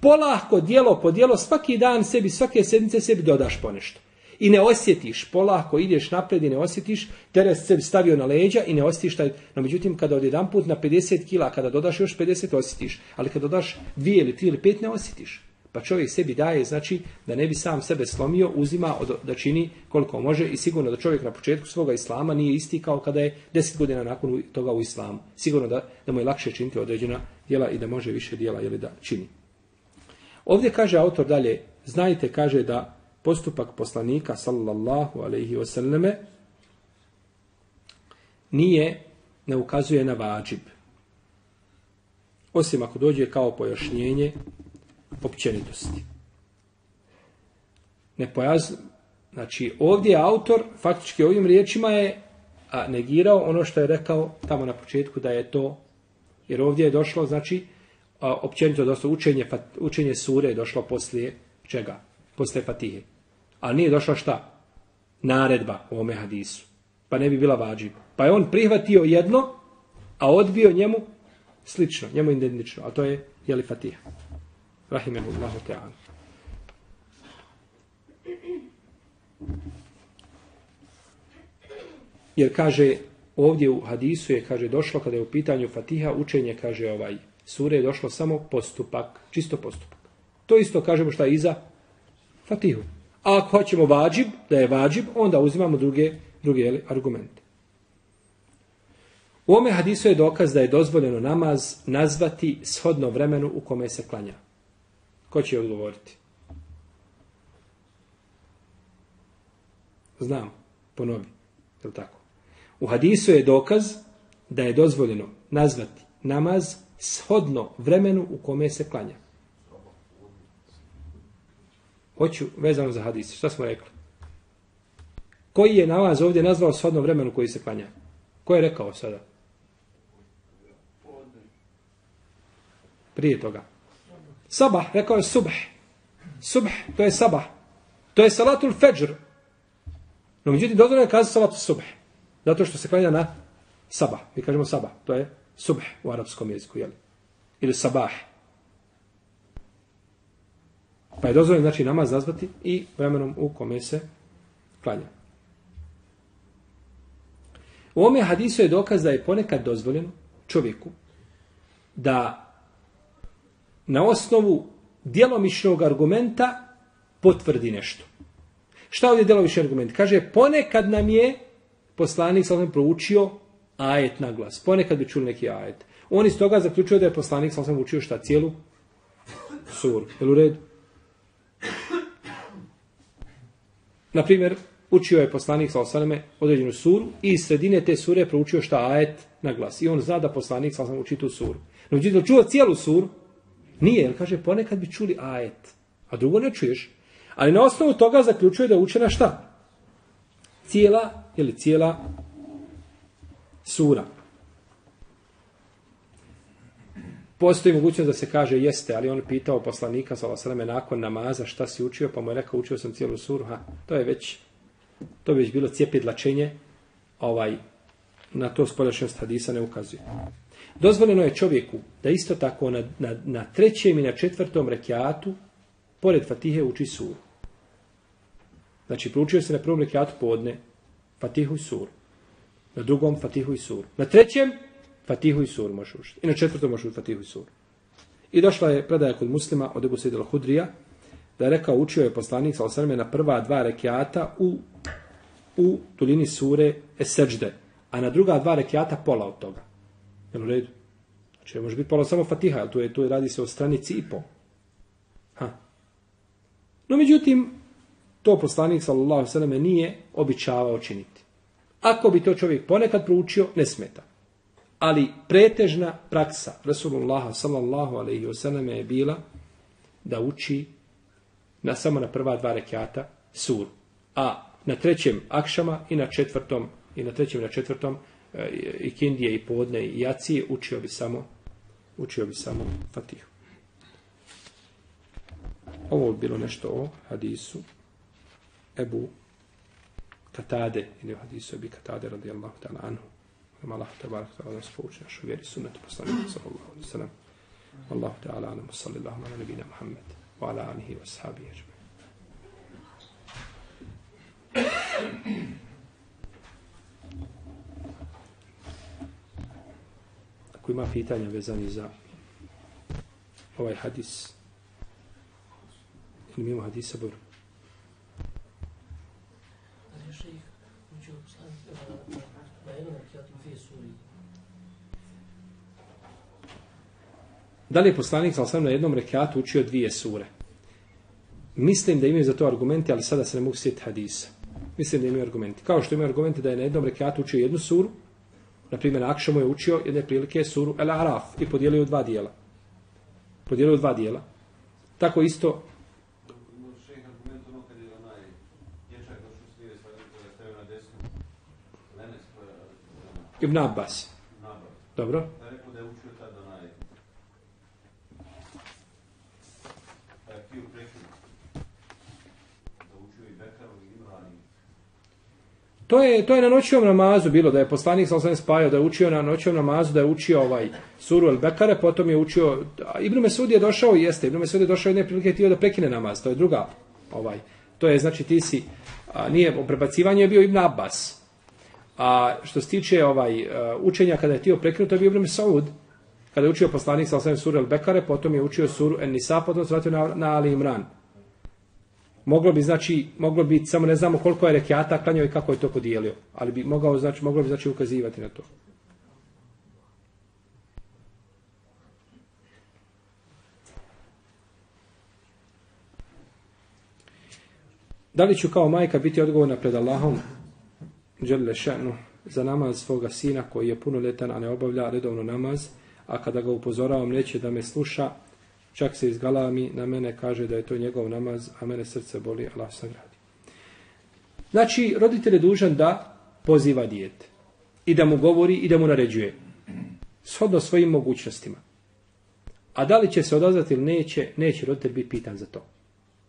Polahko, dijelo po dijelo, svaki dan sebi, svake sedmice sebi dodaš ponešto. I ne osjetiš, polako ideš napred i ne osjetiš, teret sebi stavio na leđa i ne osjetiš taj... No međutim, kada od jedan put na 50 kila, kada dodaš još 50, osjetiš. Ali kada dodaš dvije ili tri ili pet, ne osjetiš. Pa čovjek sebi daje, znači, da ne bi sam sebe slomio, uzima od, da čini koliko može i sigurno da čovjek na početku svoga islama nije isti kao kada je deset godina nakon toga u islamu. Sigurno da, da mu je lakše činiti određena djela i da može više djela ili da čini. Ovdje kaže autor dalje, znajte, kaže da postupak poslanika, sallallahu alaihi wasallame, nije, ne ukazuje na vađib. Osim ako dođe kao pojašnjenje općenitosti. Ne pojaz... Znači, ovdje autor, faktički ovim riječima je a, negirao ono što je rekao tamo na početku da je to, jer ovdje je došlo, znači, a, općenito dosta učenje, učenje sure je došlo poslije čega? Posle fatihe. Ali nije došla šta? Naredba u ome hadisu. Pa ne bi bila vađiva. Pa je on prihvatio jedno, a odbio njemu slično, njemu identično. A to je, jeli fatiha rahimahullahu ta'ala. Jer kaže, ovdje u hadisu je, kaže, došlo kada je u pitanju Fatiha, učenje, kaže, ovaj, sure je došlo samo postupak, čisto postupak. To isto kažemo šta je iza Fatihu. A ako hoćemo vađib, da je vađib, onda uzimamo druge, druge jeli, argumente. U ome hadisu je dokaz da je dozvoljeno namaz nazvati shodno vremenu u kome se klanja. Ko će odgovoriti? Znam, ponovi. Je tako? U hadisu je dokaz da je dozvoljeno nazvati namaz shodno vremenu u kome se klanja. Hoću vezano za hadis. Šta smo rekli? Koji je namaz ovdje nazvao shodno vremenu koji se klanja? Ko je rekao sada? Prije toga. Sabah, rekao je subh. Subh, to je sabah. To je salatul fajr. No, međutim, dozvoljeno je kazati salatul subh. Zato što se klanja na sabah. Mi kažemo sabah. To je subh u arapskom jeziku, jel? Ili sabah. Pa je dozvoljeno, znači, namaz nazvati i vremenom u kome se klanja. U ome hadisu je dokaz da je ponekad dozvoljeno čovjeku da na osnovu djelomičnog argumenta potvrdi nešto. Šta ovdje djelomični argument? Kaže, ponekad nam je poslanik sa proučio ajet na glas. Ponekad bi čuli neki ajet. On iz toga zaključuje da je poslanik sa osnovu učio šta? Cijelu suru. Jel u redu? Naprimjer, učio je poslanik sa osnovu određenu suru i iz sredine te sure proučio šta ajet na glas. I on zna da poslanik sa osnovu uči tu suru. No, uđe čuo cijelu suru, Nije, jer kaže, ponekad bi čuli ajet, a drugo ne čuješ. Ali na osnovu toga zaključuje da je učena šta? Cijela, ili cijela sura. Postoji mogućnost da se kaže jeste, ali on pitao poslanika sa osrame nakon namaza šta si učio, pa mu je rekao učio sam cijelu suru. Ha, to je već, to bi već bilo cijepidlačenje, ovaj, na to spoljašnjost hadisa ne ukazuje. Dozvoljeno je čovjeku da isto tako na, na, na trećem i na četvrtom rekiatu, pored Fatihe, uči suru. Znači, proučio se na prvom rekiatu podne Fatihu i suru. Na drugom Fatihu i suru. Na trećem Fatihu i suru može učiti. I na četvrtom može učiti Fatihu i suru. I došla je predaja kod muslima od Ebu Sejidela Hudrija, da je rekao, učio je poslanik sa osrme na prva dva rekiata u, u tulini sure Eseđde, a na druga dva rekiata pola od toga. Jel u redu? Znači, može biti pola samo fatiha, ali tu, je, tu je, radi se o stranici i po. Ha. No, međutim, to poslanik, sallallahu sallam, nije običavao činiti. Ako bi to čovjek ponekad proučio, ne smeta. Ali pretežna praksa Rasulullah sallallahu alaihi wasallam je bila da uči na samo na prva dva rekiata sur. A na trećem akšama i na četvrtom i na trećem i na četvrtom eh, i kindije i podne i jacije učio bi samo učio bi samo Fatihu. Ovo bi bilo nešto o hadisu Ebu Katade ili o hadisu Ebu Katade radijallahu ta'ala anhu. Ima Allah tabarak ta'ala nas pouči našu vjeri sunnetu poslanika sallallahu alaihi sallam. Wallahu ta'ala anam sallallahu ala nabina Muhammed wa ala alihi wa sahabi ajma. Ako ima pitanja vezani za ovaj hadis ili mimo hadisa bor. Da li je poslanik sa osam na jednom rekatu učio dvije sure? Mislim da imaju za to argumente, ali sada se ne mogu sjetiti hadisa. Mislim da imaju argumenti. Kao što imaju argumente da je na jednom rekatu učio jednu suru, na primjer, Akšamu je učio jedne prilike suru El Araf i podijelio u dva dijela. Podijelio u dva dijela. Tako isto Ibn Abbas. Dobro. To je, to je na noćnom namazu bilo, da je poslanik sa osam spajao, da je učio na noćnom namazu, da je učio ovaj suru El Bekare, potom je učio, Ibn Mesud je došao, jeste, Ibn Mesud je došao jedne prilike tio da prekine namaz, to je druga, ovaj, to je, znači, ti si, a, nije, prebacivanje je bio Ibn Abbas, a što se tiče ovaj, e, učenja kada je tio prekinuto, je bio Ibn Mesud, kada je učio poslanik sa osam suru El Bekare, potom je učio suru En Nisa, potom se vratio na, na Ali Imran. Moglo bi znači, moglo bi samo ne znamo koliko je rekiata klanjao i kako je to podijelio, ali bi mogao znači moglo bi znači ukazivati na to. Da li ću kao majka biti odgovorna pred Allahom dželle šanu za namaz svoga sina koji je punoletan, a ne obavlja redovno namaz, a kada ga upozoravam neće da me sluša, Čak se izgalami na mene, kaže da je to njegov namaz, a mene srce boli, Allah sagradi. Znači, roditelj je dužan da poziva dijete. I da mu govori i da mu naređuje. Shodno svojim mogućnostima. A da li će se odazvati ili neće, neće roditelj biti pitan za to.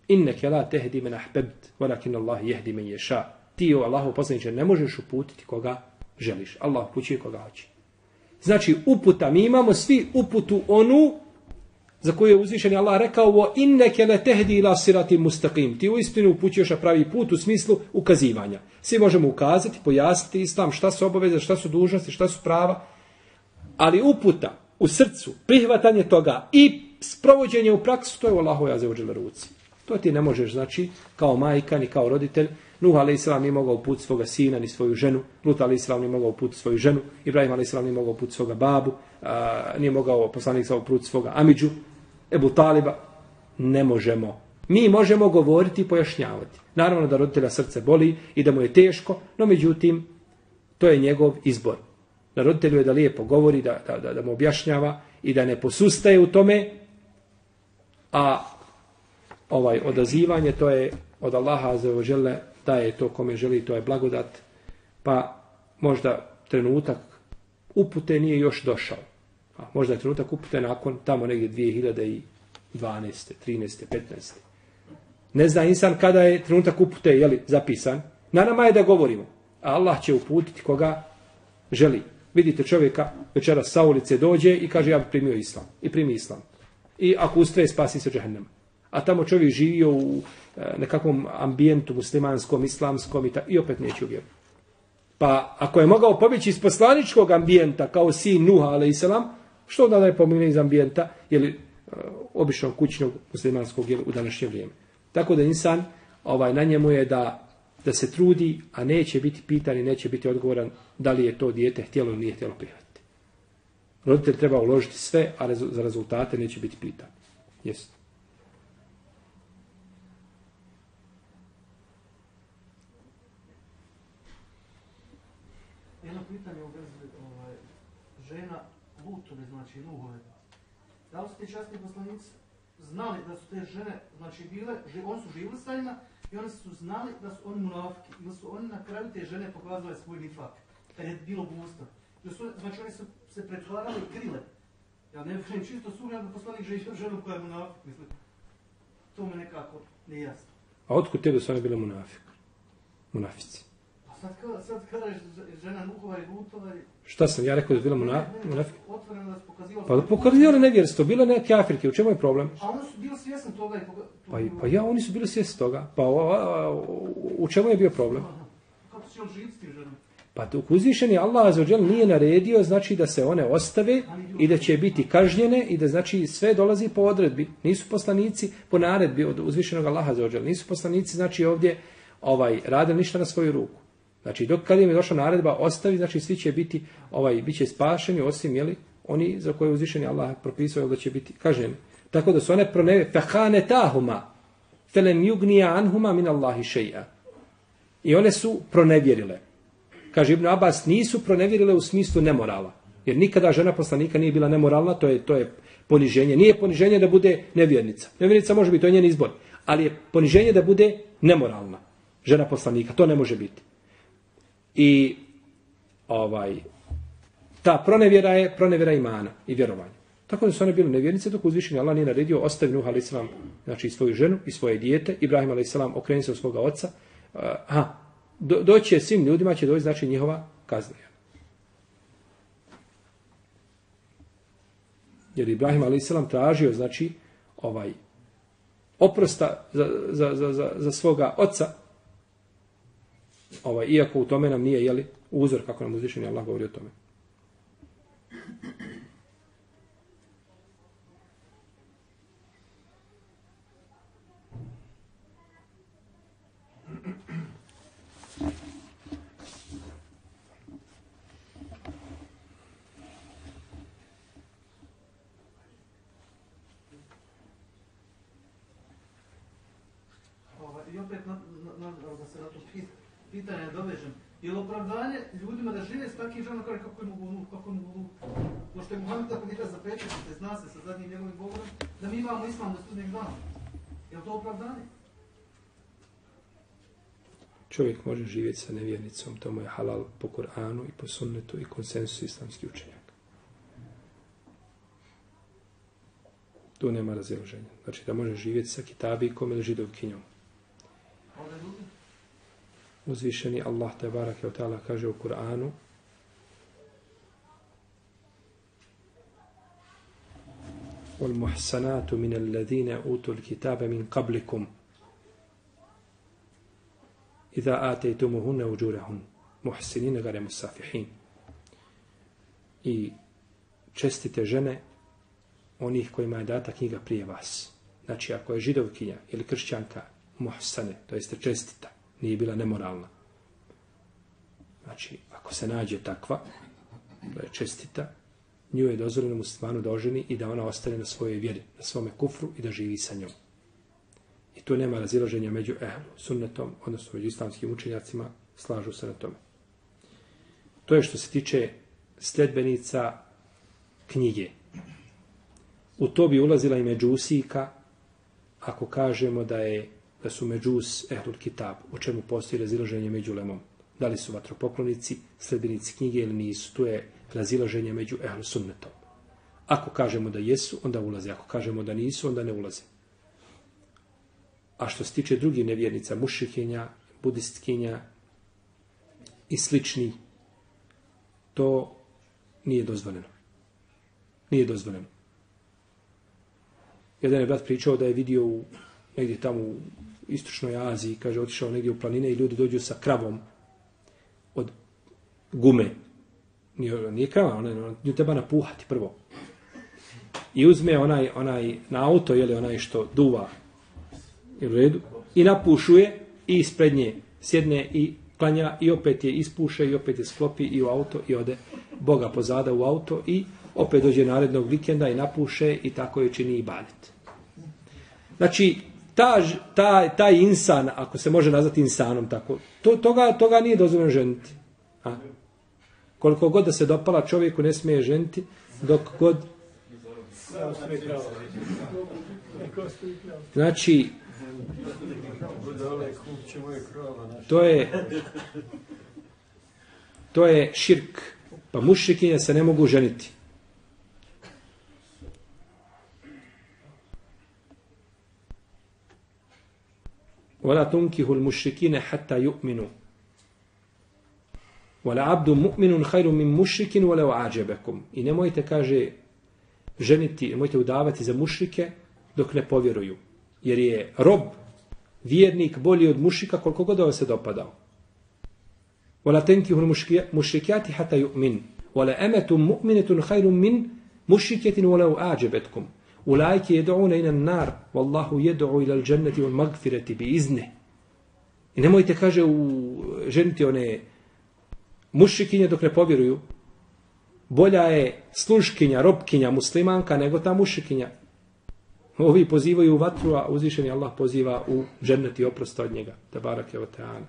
Inneke la tehdi men ahbebt, walakin Allah jehdi men ješa. Ti o Allahu poslaniče ne možeš uputiti koga želiš. Allah upućuje koga hoće. Znači, uputa, mi imamo svi uputu onu za koju je uzvišen Allah rekao wa inneke la tahdi ila siratin mustaqim ti uistinu upućuješ na pravi put u smislu ukazivanja svi možemo ukazati pojasniti islam šta su obaveze šta su dužnosti šta su prava ali uputa u srcu prihvatanje toga i sprovođenje u praksu to je Allaho ja za ruci to ti ne možeš znači kao majka ni kao roditelj Nuh a.s. nije mogao put svoga sina ni svoju ženu. Lut a.s. nije mogao put svoju ženu. Ibrahim a.s. nije mogao put svoga babu. A, nije mogao poslanik sa uputiti svoga Amidžu. Ebu Taliba, ne možemo. Mi možemo govoriti i pojašnjavati. Naravno da roditelja srce boli i da mu je teško, no međutim, to je njegov izbor. Na roditelju je da lijepo govori, da, da, da, da mu objašnjava i da ne posustaje u tome, a ovaj odazivanje, to je od Allaha za ožele, da je to kome želi, to je blagodat, pa možda trenutak upute nije još došao. A možda je trenutak upute nakon tamo negdje 2012. 13. 15. Ne zna insan kada je trenutak upute jeli, zapisan. Na nama je da govorimo. A Allah će uputiti koga želi. Vidite čovjeka večera sa ulice dođe i kaže ja bi primio islam. I primi islam. I ako ustraje spasi se džahennema. A tamo čovjek živio u e, nekakvom ambijentu muslimanskom, islamskom i, ta, i opet neće uvjeriti. Pa ako je mogao pobjeći iz poslaničkog ambijenta kao sin Nuha, alaihissalam, Što da je pomogne iz ambijenta ili uh, e, običnog kućnog muslimanskog jeli, u današnje vrijeme. Tako da insan ovaj na njemu je da da se trudi, a neće biti pitan i neće biti odgovoran da li je to dijete htjelo ili nije htjelo prihvatiti. Roditelj treba uložiti sve, a rezu, za rezultate neće biti pitan. Jesi. Jedno pitanje u vezi ovaj, žena Lutove, znači ruhove. Da li su ti častni poslanici znali da su te žene, znači bile, oni su živili sa njima, I oni su znali da su oni munafiki. Ili su oni na kraju te žene pokazale svoj nifak. Kad je bilo gusto. Su, znači oni su se pretvarali krile. Ja ne vidim čisto sumnjam da poslanik ženi ženu koja je munafik. Mislim, to me nekako nejasno. jasno. A otkud tebe su one bile munafik? Munafici. Sad, sad kažeš žena Nuhova i Lutova i... Šta sam ja rekao da je bila Ne, muna- ne, ne, munafik? Otvoreno da su pokazivali... Pa pokazivali nevjerstvo, bilo neke Afrike, u čemu je problem? A oni su bili svjesni toga i poga... Pa, i- pa ja, oni su bili svjesni toga. Pa o, a, a, u čemu je bio problem? Kako će on živjeti s tim ženom? Pa dok uzvišeni Allah azzawajal nije naredio, znači da se one ostave i da će biti kažnjene i da znači sve dolazi po odredbi. Nisu poslanici po naredbi od uzvišenog Allaha azzawajal. Nisu poslanici znači ovdje ovaj radili ništa na svoju ruku. Znači dok kad im je došla naredba ostavi, znači svi će biti ovaj biće spašeni osim jeli oni za koje je uzvišeni Allah propisao da će biti kažnjeni. Tako da su one proneve fahanetahuma felem yugnija anhuma min Allahi šeja. I one su pronevjerile. Kaže Ibn Abbas, nisu pronevjerile u smislu nemorala. Jer nikada žena poslanika nije bila nemoralna, to je, to je poniženje. Nije poniženje da bude nevjernica. Nevjernica može biti, to je njen izbor. Ali je poniženje da bude nemoralna žena poslanika. To ne može biti. I ovaj ta pronevjera je pronevjera imana i vjerovanja. Tako da su one bile nevjernice dok uzvišeni Allah nije naredio ostavi Nuh a.s. znači svoju ženu i svoje dijete. Ibrahim a.s. okreni se od svoga oca. Uh, aha, do, doći će svim ljudima će doći znači njihova kazna. Jer Ibrahim a.s. tražio znači ovaj oprosta za, za, za, za, za svoga oca ovaj, iako u tome nam nije jeli, uzor kako nam uzvišeni Allah govori o tome. Ovaj, I opet na, na, na, da se na to pit, pitanje dovežem. Je li opravdanje ljudima da žive s takvim ženom kao kako je mogu kako je mogu? Pošto je Muhammed tako nikad zapečetite, zna se sa zadnjim njegovim govorom, da mi imamo islam do sudnjeg dana. Je li to opravdanje? Čovjek može živjeti sa nevjernicom, to mu je halal po Koranu i po sunnetu i konsensusu islamskih učenjaka. Tu nema razilaženja. Znači da može živjeti sa kitabikom ili židovkinjom. Ovdje ljudi? Uzvišeni Allah te barake o ta'ala kaže u Kur'anu والمحسنات من الذين أوتوا الكتاب من قبلكم إذا آتيتموهن أجورهن محسنين غير مسافحين i čestite žene onih kojima je data knjiga prije vas. Znači, ako je židovkinja ili kršćanka muhsane, to jeste čestita, nije bila nemoralna. Znači, ako se nađe takva, da je čestita, nju je dozvoljeno muslimanu da oženi i da ona ostane na svojoj vjeri, na svome kufru i da živi sa njom. I tu nema razilaženja među ehlu, sunnetom, odnosno među islamskim učenjacima, slažu se na tome. To je što se tiče sledbenica knjige. U to bi ulazila i međusika, ako kažemo da je da su međus ehlul kitab, o čemu postoji razilaženje među lemom. Da li su vatropoklonici, sledbenici knjige ili nisu, tu je razilaženje među ehlu sunnetom. Ako kažemo da jesu, onda ulaze. Ako kažemo da nisu, onda ne ulaze. A što se tiče drugih nevjernica, mušikinja, budistkinja i slični, to nije dozvoljeno. Nije dozvoljeno. Jedan je brat pričao da je vidio u, negdje tamo u istočnoj Aziji, kaže, otišao negdje u planine i ljudi dođu sa kravom od gume. Nije, nije krava, ona, nju treba napuhati prvo. I uzme onaj, onaj na auto, jeli onaj što duva u redu, i napušuje i ispred nje sjedne i klanja i opet je ispuše i opet je sklopi i u auto i ode Boga pozada u auto i opet dođe narednog vikenda i napuše i tako je čini i badet. Znači, ta, ta, taj insan, ako se može nazvati insanom tako, to, toga, toga nije dozvoljeno ženiti. A? Koliko god da se dopala čovjeku ne smije ženiti, dok god... Znači, To je to je širk. Pa mušrikinje se ne mogu ženiti. ولا تنكه المشركين حتى يؤمنوا. ولا عبد مؤمن خير من مشرك ولو عجبكم i nemojte kaže ženiti nemojte udavati za mušrike dok ne povjeruju. Jer je rob vjernik bolji od mušika koliko god ovo se dopadao. ولا تنكه المشركات حتى يؤمن ولا أمة مؤمنة خير من مشركة ولو أعجبتكم Ulajke jedu'una ina nar, wallahu jedu'u ila l'đenneti wal magfireti bi izne. I nemojte, kaže, u ženiti one mušikinje dok ne povjeruju. Bolja je sluškinja, robkinja, muslimanka nego ta mušikinja. Ovi pozivaju u vatru, a uzvišeni Allah poziva u dženneti oprosta od njega. Tabarak je teana.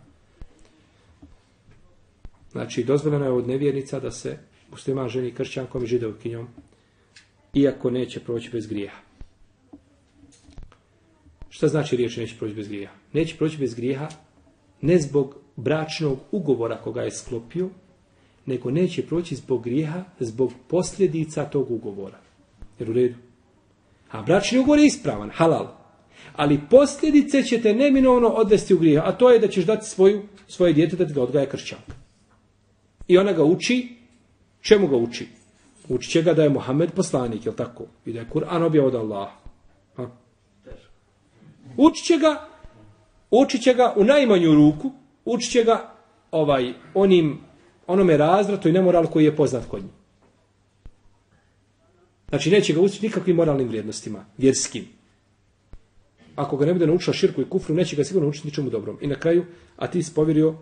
Znači, dozvoljeno je od nevjernica da se musliman ženi kršćankom i židovkinjom iako neće proći bez grijeha. Šta znači riječ neće proći bez grijeha? Neće proći bez grijeha ne zbog bračnog ugovora koga je sklopio, nego neće proći zbog grijeha, zbog posljedica tog ugovora. Jer u redu. A bračni ugovor je ispravan, halal. Ali posljedice će te neminovno odvesti u grijeha, a to je da ćeš dati svoju, svoje djete da ti ga odgaja kršćanka. I ona ga uči, čemu ga uči? Učit će ga da je Muhammed poslanik, jel tako? I da je Kur'an objav od Allaha. Ha? Učit će ga, učit će ga u najmanju ruku, učit će ga ovaj, onim, onome razvratu i nemoral koji je poznat kod njih. Znači, neće ga učiti nikakvim moralnim vrijednostima, vjerskim. Ako ga ne bude naučila širku i kufru, neće ga sigurno učiti ničemu dobrom. I na kraju, a ti si povjerio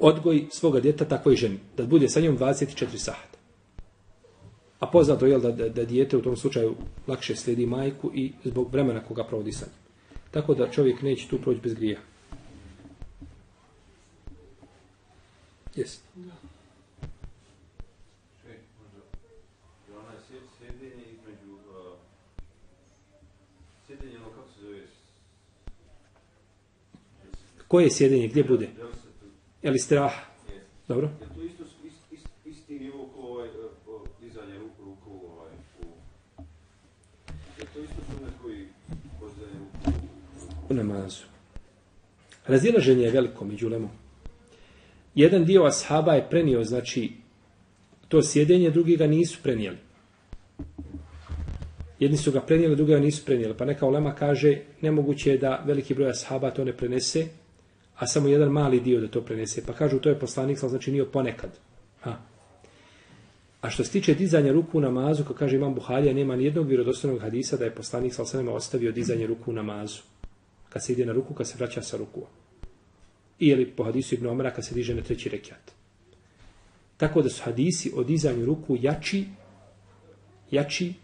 odgoj svoga djeta takvoj ženi, da bude sa njom 24 sahata. A poznato je da, da, da dijete u tom slučaju lakše slijedi majku i zbog vremena koga provodi sa njim. Tako da čovjek neće tu proći bez grija. Jes. Koje je sjedenje? Gdje bude? Je li strah? Dobro. U namazu. Razilaženje je veliko među lemom. Jedan dio ashaba je prenio, znači, to sjedenje, drugi ga nisu prenijeli. Jedni su ga prenijeli, drugi ga nisu prenijeli. Pa neka ulema kaže, nemoguće je da veliki broj ashaba to ne prenese, a samo jedan mali dio da to prenese. Pa kažu, to je poslanik, znači nije ponekad. Ha. A što se tiče dizanja ruku u namazu, kao kaže Imam Buharija, nema ni jednog vjerodostojnog hadisa da je poslanik sa znači, ostavio dizanje ruku u namazu kad se ide na ruku, kad se vraća sa ruku. Ili po hadisu Ibn Omara kad se diže na treći rekiat. Tako da su hadisi o dizanju ruku jači, jači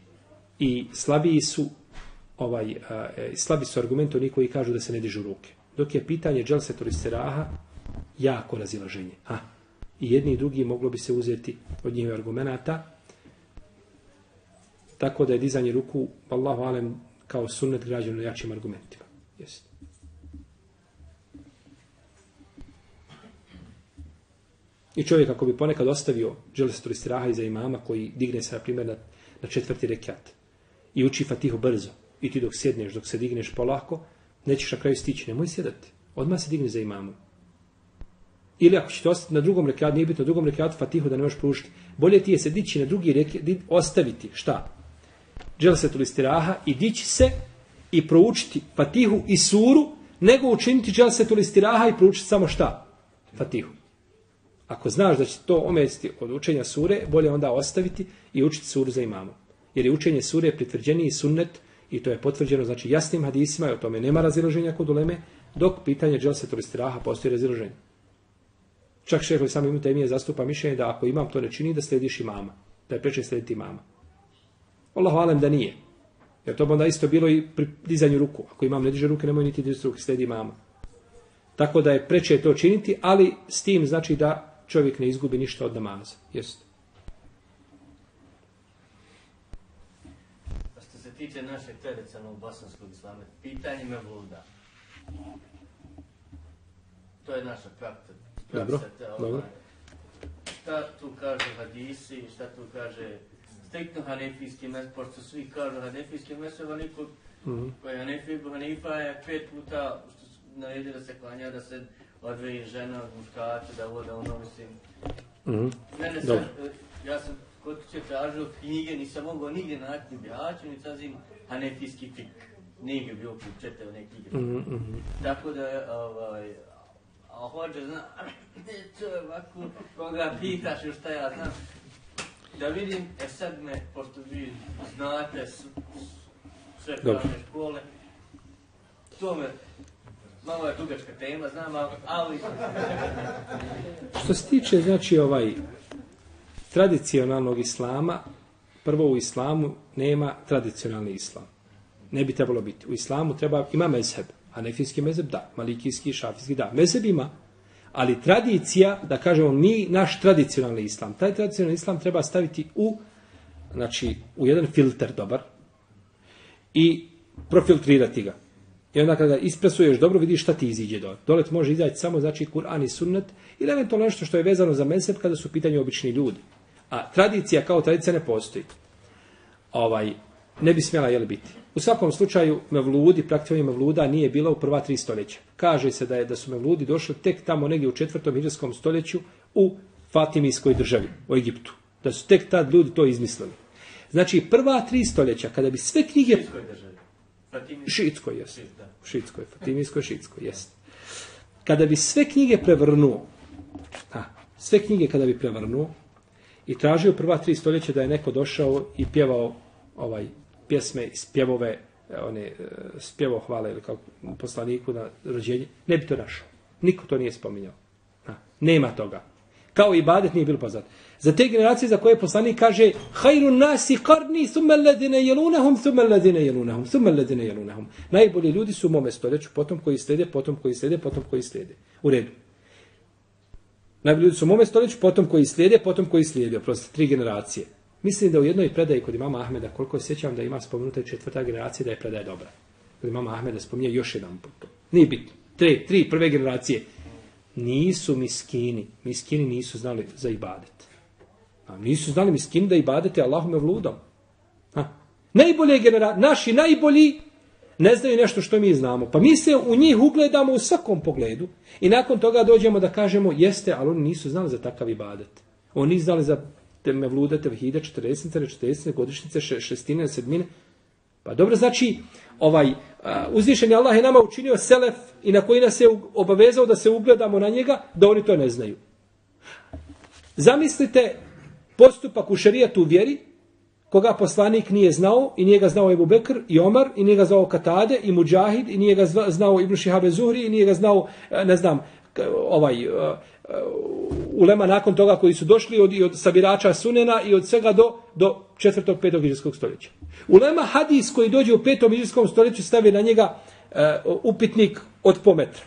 i slabiji su ovaj, a, e, slabi su argumenti oni koji kažu da se ne dižu ruke. Dok je pitanje dželsetor istiraha jako razilaženje. Ha. I jedni i drugi moglo bi se uzeti od njih argumenta. Tako da je dizanje ruku, Allahu alem, kao sunnet građeno jačim argumentima. Jest. I čovjek ako bi ponekad ostavio želesetor istiraha iza imama koji digne se na primjer na, na četvrti rekiat i uči fatihu brzo i ti dok sjedneš, dok se digneš polako, nećeš na kraju stići, nemoj sjedati. Odmah se digne za imamom. Ili ako ćete ostati na drugom rekiatu, nije bitno na drugom rekiatu fatihu da ne možeš pružiti. Bolje ti je se dići na drugi rekiat, ostaviti, šta? Želesetor istiraha i dići se i proučiti Fatihu i suru, nego učiniti dželsetul istiraha i proučiti samo šta? Fatihu. Ako znaš da će to omesti od učenja sure, bolje onda ostaviti i učiti suru za imamom. Jer je učenje sure pritvrđeniji sunnet i to je potvrđeno znači jasnim hadisima i o tome nema razilaženja kod uleme, dok pitanje dželsetul istiraha postoji razilaženje. Čak šeho sam imam temije zastupa mišljenje da ako imam to ne čini, da slediš imama. Da je preče slediti imama. Allahu alem da nije. Jer to bi onda isto bilo i pri dizanju ruku. Ako imam ne diže ruke, nemoj niti dizati ruke, sledi mama. Tako da je preče to činiti, ali s tim znači da čovjek ne izgubi ništa od namaza. Jeste. A što se tiče našeg tradicionalnog bosanskog islama, pitanje me vluda. To je naša prakta. Dobro, praksa, te, dobro. Šta tu kaže hadisi, šta tu kaže striktno hanefijski mes, pošto svi kažu hanefijski mes, ovo niko Mhm. koji je Hanefi, Hanifa je pet puta naredio da se klanja, da se odvoji žena od muškača, da voda ono, mislim. Mhm. Mene Dobro. sad, e, ja sam kod će tražio knjige, nisam mogao nigdje naći u Bihaću, ni sazim Hanefijski fik. Nigdje bio četao neke knjige. Mhm, mhm. Tako da, je, ovaj, a hoće zna, to je ovako, koga pitaš još šta ja znam. Da vidim, e sad me, pošto vi znate sve pravne škole, to me, malo je dugačka tema, znam, ali, ali Što se tiče, znači, ovaj tradicionalnog islama, prvo u islamu nema tradicionalni islam. Ne bi trebalo biti. U islamu treba, ima mezheb. Hanefijski mezheb, da. Malikijski, šafijski, da. Mezheb ima. Ali tradicija, da kažemo mi, naš tradicionalni islam, taj tradicionalni islam treba staviti u, znači, u jedan filter dobar i profiltrirati ga. I onda kada ispresuješ dobro, vidiš šta ti iziđe dole. Dole ti može izaći samo znači Kur'an i sunnet ili eventualno nešto što je vezano za mezheb kada su u pitanju obični ljudi. A tradicija kao tradicija ne postoji. Ovaj, ne bi smjela jeli biti. U svakom slučaju mevludi, praktikovanje mevluda nije bilo u prva tri stoljeća. Kaže se da je da su mevludi došli tek tamo negdje u četvrtom hiđarskom stoljeću u Fatimijskoj državi, u Egiptu. Da su tek tad ljudi to izmislili. Znači, prva tri stoljeća, kada bi sve knjige... Šitskoj državi. Šitskoj, Fatimijskoj, Šitskoj, jeste. Kada bi sve knjige prevrnuo, a, sve knjige kada bi prevrnuo i tražio prva tri stoljeća da je neko došao i pjevao ovaj pjesme i spjevove, e, one e, spjevo hvale ili kao poslaniku na rođenje, ne bi to našao. Niko to nije spominjao. Ha, nema toga. Kao i badet nije bilo poznat. Za te generacije za koje poslanik kaže hajru nasi qarni thumma ledine jelunahum thumma ledine jelunahum thumma ledine jelunahum. Najbolji ljudi su u mome stoljeću, potom koji slijede, potom koji slijede, potom koji slijede. U redu. Najbolji ljudi su u mome stoljeću, potom koji slijede, potom koji slijede. Oprosti, tri generacije. Mislim da u jednoj predaji kod imama Ahmeda, koliko se sjećam da ima spomenuta četvrta generacija, da je predaja dobra. Kod imama Ahmeda spominje još jedan put. Nije bitno. Tre, tri prve generacije nisu miskini. Miskini nisu znali za ibadet. A nisu znali miskini da ibadete Allahume vludom. Ha. Najbolje genera naši najbolji ne znaju nešto što mi znamo. Pa mi se u njih ugledamo u svakom pogledu i nakon toga dođemo da kažemo jeste, ali oni nisu znali za takav ibadet. Oni nisu znali za te mevluda tevhida, 40, 40, godišnjice, šestine, sedmine. Pa dobro, znači, ovaj, uzvišen je Allah je nama učinio selef i na koji nas je obavezao da se ugledamo na njega, da oni to ne znaju. Zamislite postupak u šerijatu u vjeri, koga poslanik nije znao i nije ga znao Ebu Bekr i Omar i nije ga znao Katade i Mujahid i nije ga znao Ibn Šihabe Zuhri i nije ga znao, e, ne znam, ovaj, e, Uh, ulema nakon toga koji su došli od, i od sabirača Sunena i od svega do, do četvrtog, petog iđeskog stoljeća. Ulema hadis koji dođe u petom iđeskom stoljeću stavi na njega e, upitnik od pometra.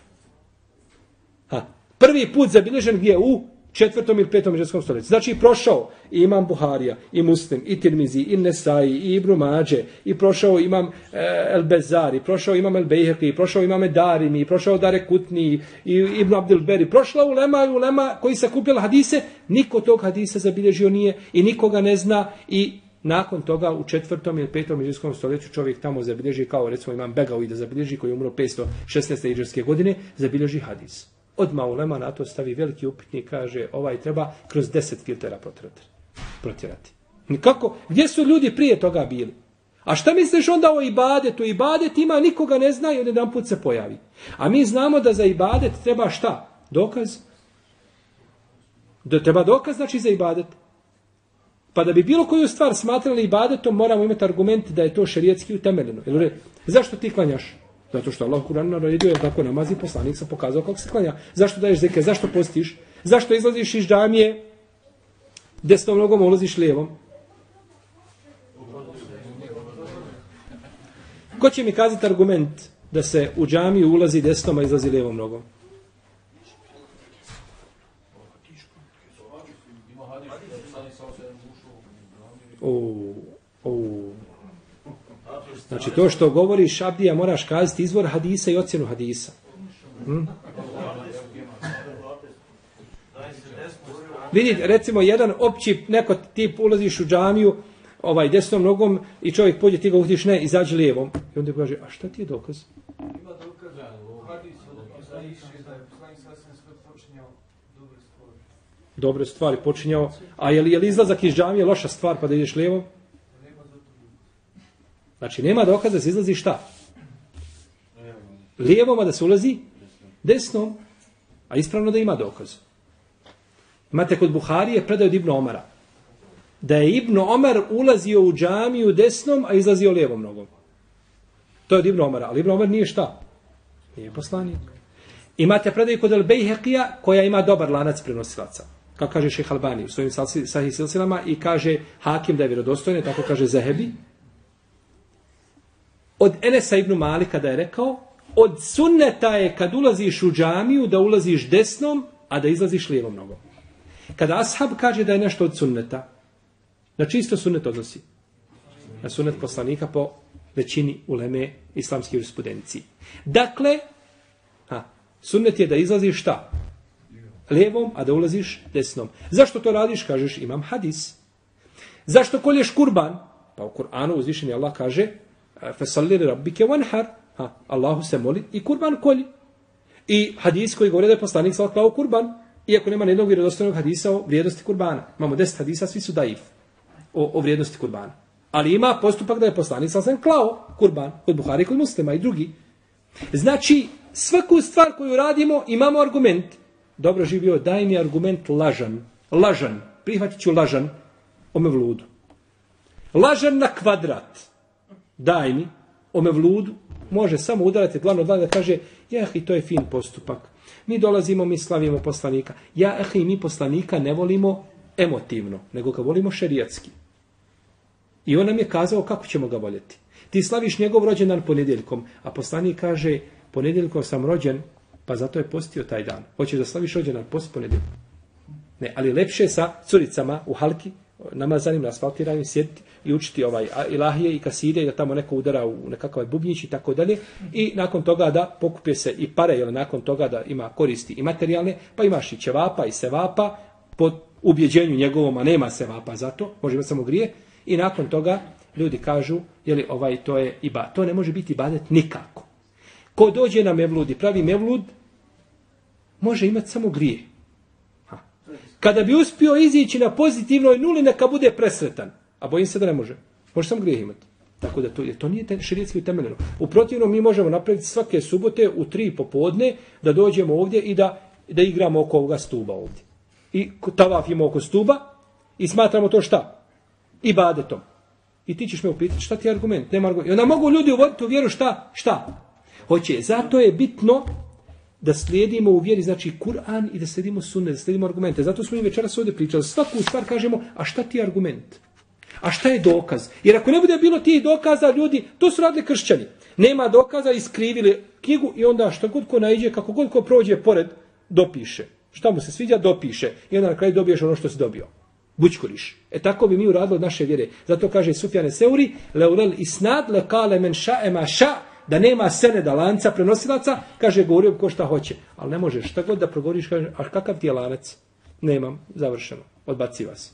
Ha. Prvi put zabilježen gdje u četvrtom ili petom iđeskom stoljeću. Znači prošao i imam Buharija, i Muslim, i Tirmizi, i Nesai, i Ibnu Mađe, i prošao imam eh, e, El Bezari, prošao imam El Bejheki, prošao imam Darimi, prošao Dare Kutni, i Ibnu Abdelberi. Prošla ulema i ulema koji se kupila hadise, niko tog hadisa zabilježio nije i nikoga ne zna i nakon toga u četvrtom ili petom iđerskom stoljeću čovjek tamo zabilježi kao recimo imam Begavi da zabilježi koji je umro 516. iđerske godine, zabilježi hadis. Odmah ulema na to stavi veliki upitnik kaže ovaj treba kroz deset filtera protjerati. protjerati. Nikako, gdje su ljudi prije toga bili? A šta misliš onda o ibadetu? Ibadet ima, nikoga ne zna i on jedan put se pojavi. A mi znamo da za ibadet treba šta? Dokaz? Da treba dokaz znači za ibadet. Pa da bi bilo koju stvar smatrali ibadetom, moramo imati argument da je to šerijetski utemeljeno. Jel? Zašto ti klanjaš? Zato što Allah Kur'an naredio je tako namazi poslanik sam pokazao kako se klanja. Zašto daješ zeke? Zašto postiš? Zašto izlaziš iz džamije? Desnom nogom ulaziš lijevom? Ko će mi kazati argument da se u džamiju ulazi desnom a izlazi lijevom nogom? O, o. Znači to što govori Šabdija moraš kazati izvor hadisa i ocjenu hadisa. Hm? Vidite, recimo, jedan opći, neko tip ulaziš u džamiju, ovaj desnom nogom i čovjek pođe, ti ga uhtiš, ne, izađi lijevom. I onda kaže, a šta ti je dokaz? Ima u hadisu da poslaniše da je poslanik počinjao dobre stvari. Dobre stvari počinjao. A je li, je li izlazak iz džamije loša stvar pa da ideš lijevom? Znači, nema dokaza da se izlazi šta? Lijevom, a da se ulazi desnom. A ispravno da ima dokaz. Imate kod Buharije predaj od Ibn Omara. Da je Ibn Omar ulazio u džamiju desnom, a izlazio lijevom nogom. To je od Ibn Omara. Ali Ibn Omar nije šta? Nije poslanik. Imate predaj kod El Bejheqija, koja ima dobar lanac prenosilaca. Kako kaže Šehalbani u svojim sahih silsilama i kaže Hakim da je vjerodostojne, tako kaže Zehebi. Od Enesa ibn Malika da je rekao, od sunneta je kad ulaziš u džamiju da ulaziš desnom, a da izlaziš lijevom nogom. Kada ashab kaže da je nešto od sunneta, na čisto sunnet odnosi. Na sunnet poslanika po većini uleme islamske jurisprudencije. Dakle, a, sunnet je da izlaziš šta? Lijevom, a da ulaziš desnom. Zašto to radiš? Kažeš, imam hadis. Zašto kolješ kurban? Pa u Kur'anu uzvišeni Allah kaže Fasalli li rabbike wanhar. Ha, Allahu se moli i kurban kolji. I hadis koji govori da je poslanik sa klao kurban, iako nema nijednog vjerodostojnog hadisa o vrijednosti kurbana. Imamo deset hadisa, svi su daif o, o vrijednosti kurbana. Ali ima postupak da je poslanik sa sam klao kurban kod Buhari, kod muslima i drugi. Znači, svaku stvar koju radimo, imamo argument. Dobro živio, daj mi argument lažan. Lažan. Prihvatit ću lažan o mevludu. Lažan na kvadrat. Daj mi o mevludu. Može samo udarati dlano dlano da kaže, jah, i to je fin postupak. Mi dolazimo, mi slavimo poslanika. Ja, eh, i mi poslanika ne volimo emotivno, nego ga volimo šerijatski. I on nam je kazao kako ćemo ga voljeti. Ti slaviš njegov rođendan ponedjeljkom, a poslanik kaže, ponedjeljkom sam rođen, pa zato je postio taj dan. Hoćeš da slaviš rođendan post ponedjeljkom. Ne, ali lepše sa curicama u halki, namazanim, asfaltiranim, sjediti i učiti ovaj ilahije i kaside i da tamo neko udara u nekakav bubnjić i tako dalje. I nakon toga da pokupe se i pare, jer nakon toga da ima koristi i materijalne, pa imaš i ćevapa i sevapa, po ubjeđenju njegovom, a nema sevapa za to, može imati samo grije, i nakon toga ljudi kažu, jeli ovaj to je iba, to ne može biti ibadet nikako. Ko dođe na mevlud i pravi mevlud, može imati samo grije. Kada bi uspio izići na pozitivnoj nuli, neka bude presretan. A bojim se da ne može. Može sam grijeh imati. Tako da to, to nije te, širijetski utemeljeno. U protivnom mi možemo napraviti svake subote u tri popodne da dođemo ovdje i da, da igramo oko ovoga stuba ovdje. I tavafimo oko stuba i smatramo to šta? Ibadetom. I ti ćeš me upitati šta ti je argument? Nema argument. I onda mogu ljudi uvoditi u vjeru šta? Šta? Hoće. Zato je bitno da slijedimo u vjeri, znači Kur'an i da slijedimo sunne, da slijedimo argumente. Zato smo i večeras ovdje pričali. Svaku stvar kažemo, a šta ti je argument? A šta je dokaz? Jer ako ne bude bilo tih dokaza, ljudi, to su radili kršćani. Nema dokaza, iskrivili knjigu i onda što god ko najđe, kako god ko prođe pored, dopiše. Šta mu se sviđa, dopiše. I onda na kraju dobiješ ono što si dobio. Bućkuriš. E tako bi mi uradili od naše vjere. Zato kaže Sufjane Seuri, leurel isnad lekale men ša'ema ša ema ša, da nema seneda lanca prenosilaca, kaže govorio ko šta hoće. Ali ne možeš, šta god da progovoriš, kaže, a kakav ti je lanac? Nemam, završeno. Odbaci vas.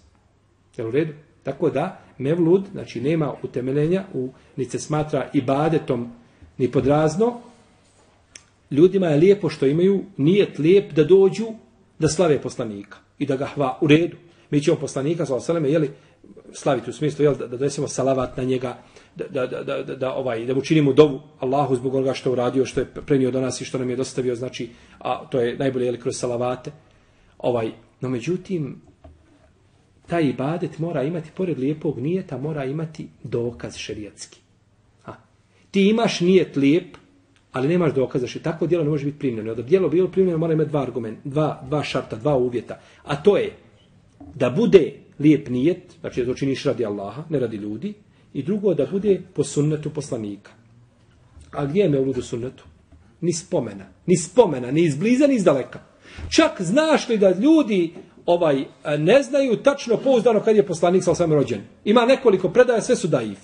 Je u redu? Tako da, mevlud, znači nema utemeljenja, u, ni se smatra ibadetom, ni podrazno. Ljudima je lijepo što imaju nijet lijep da dođu da slave poslanika i da ga hva u redu. Mi ćemo poslanika, sa osaleme, jeli, slaviti u smislu, jel, da, da donesemo salavat na njega, da, da, da, da, da, ovaj, da mu činimo dovu Allahu zbog onoga što je uradio, što je prenio do nas i što nam je dostavio, znači, a to je najbolje jeli, kroz salavate. Ovaj, no međutim, taj ibadet mora imati, pored lijepog nijeta, mora imati dokaz šerijatski. Ha. Ti imaš nijet lijep, ali nemaš dokaza što tako djelo ne može biti primljeno. Da djelo bilo primljeno mora imati dva argumenta, dva, dva šarta, dva uvjeta. A to je da bude lijep nijet, znači da to činiš radi Allaha, ne radi ljudi, i drugo da bude po sunnetu poslanika. A gdje je mevlud u sunnetu? Ni spomena. Ni spomena, ni izbliza, ni izdaleka. Čak znaš li da ljudi ovaj ne znaju tačno pouzdano kad je poslanik sa osam rođen. Ima nekoliko predaja, sve su daif.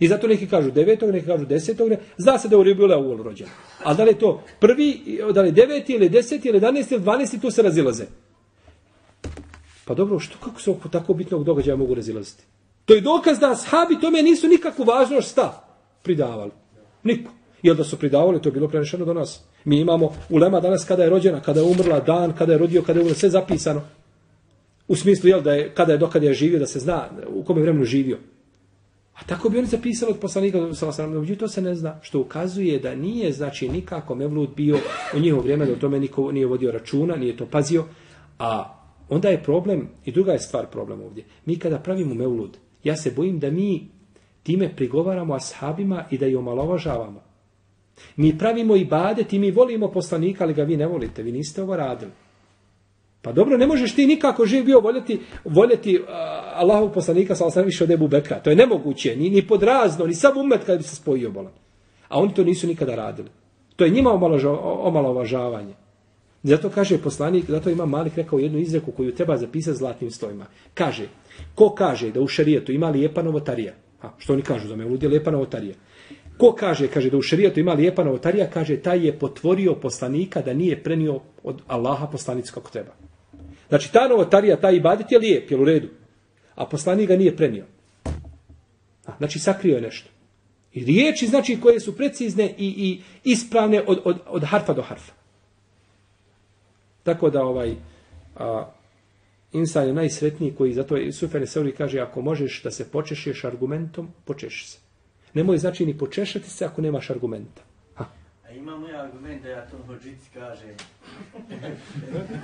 I zato neki kažu devetog, neki kažu desetog, ne- zna se da je u Rebula uvol rođen. A da li je to prvi, da li je deveti ili deseti ili jedanesti ili dvanesti, tu se razilaze. Pa dobro, što, kako se oko tako bitnog događaja mogu razilaziti? To je dokaz da ashabi tome nisu nikakvu važnost šta pridavali. Niko. Jel da su pridavali, to je bilo prenešeno do nas. Mi imamo ulema danas kada je rođena, kada je umrla, dan, kada je rodio, kada je umrla, sve zapisano. U smislu, jel, da je, kada je dokad je živio, da se zna u kome vremenu živio. A tako bi oni zapisali od poslanika, međutim to se ne zna, što ukazuje da nije, znači, nikako Mevlud bio u njihovo vrijeme, da o tome niko nije vodio računa, nije to pazio, a onda je problem, i druga je stvar problem ovdje, mi kada pravimo Mevlud, ja se bojim da mi time prigovaramo ashabima i da ih omalovažavamo. Mi pravimo i i mi volimo poslanika, ali ga vi ne volite, vi niste ovo radili. Pa dobro, ne možeš ti nikako živ bio voljeti, voljeti uh, Allahov poslanika, sa osam više od Ebu Bekra. To je nemoguće, ni, ni podrazno, ni sam umet kada bi se spojio bolan. A oni to nisu nikada radili. To je njima omalovažavanje. Zato kaže poslanik, zato ima Malik rekao jednu izreku koju treba zapisati zlatnim stojima. Kaže, ko kaže da u šarijetu ima lijepa novotarija, a što oni kažu za me, ludi lijepa novotarija, Ko kaže, kaže da u šarijetu ima lijepa novotarija, kaže taj je potvorio poslanika da nije prenio od Allaha poslanicu kako treba. Znači ta novotarija, taj ibadet je lijep, je u redu. A poslanik ga nije prenio. A, znači sakrio je nešto. I riječi znači koje su precizne i, i ispravne od, od, od harfa do harfa. Tako da ovaj a, insan je najsretniji koji zato je Sufene Seuri kaže ako možeš da se počešeš argumentom, počeši se. Nemoj znači ni počešati se ako nemaš argumenta. Ha. A imamo ja argument da ja to hođici kažem.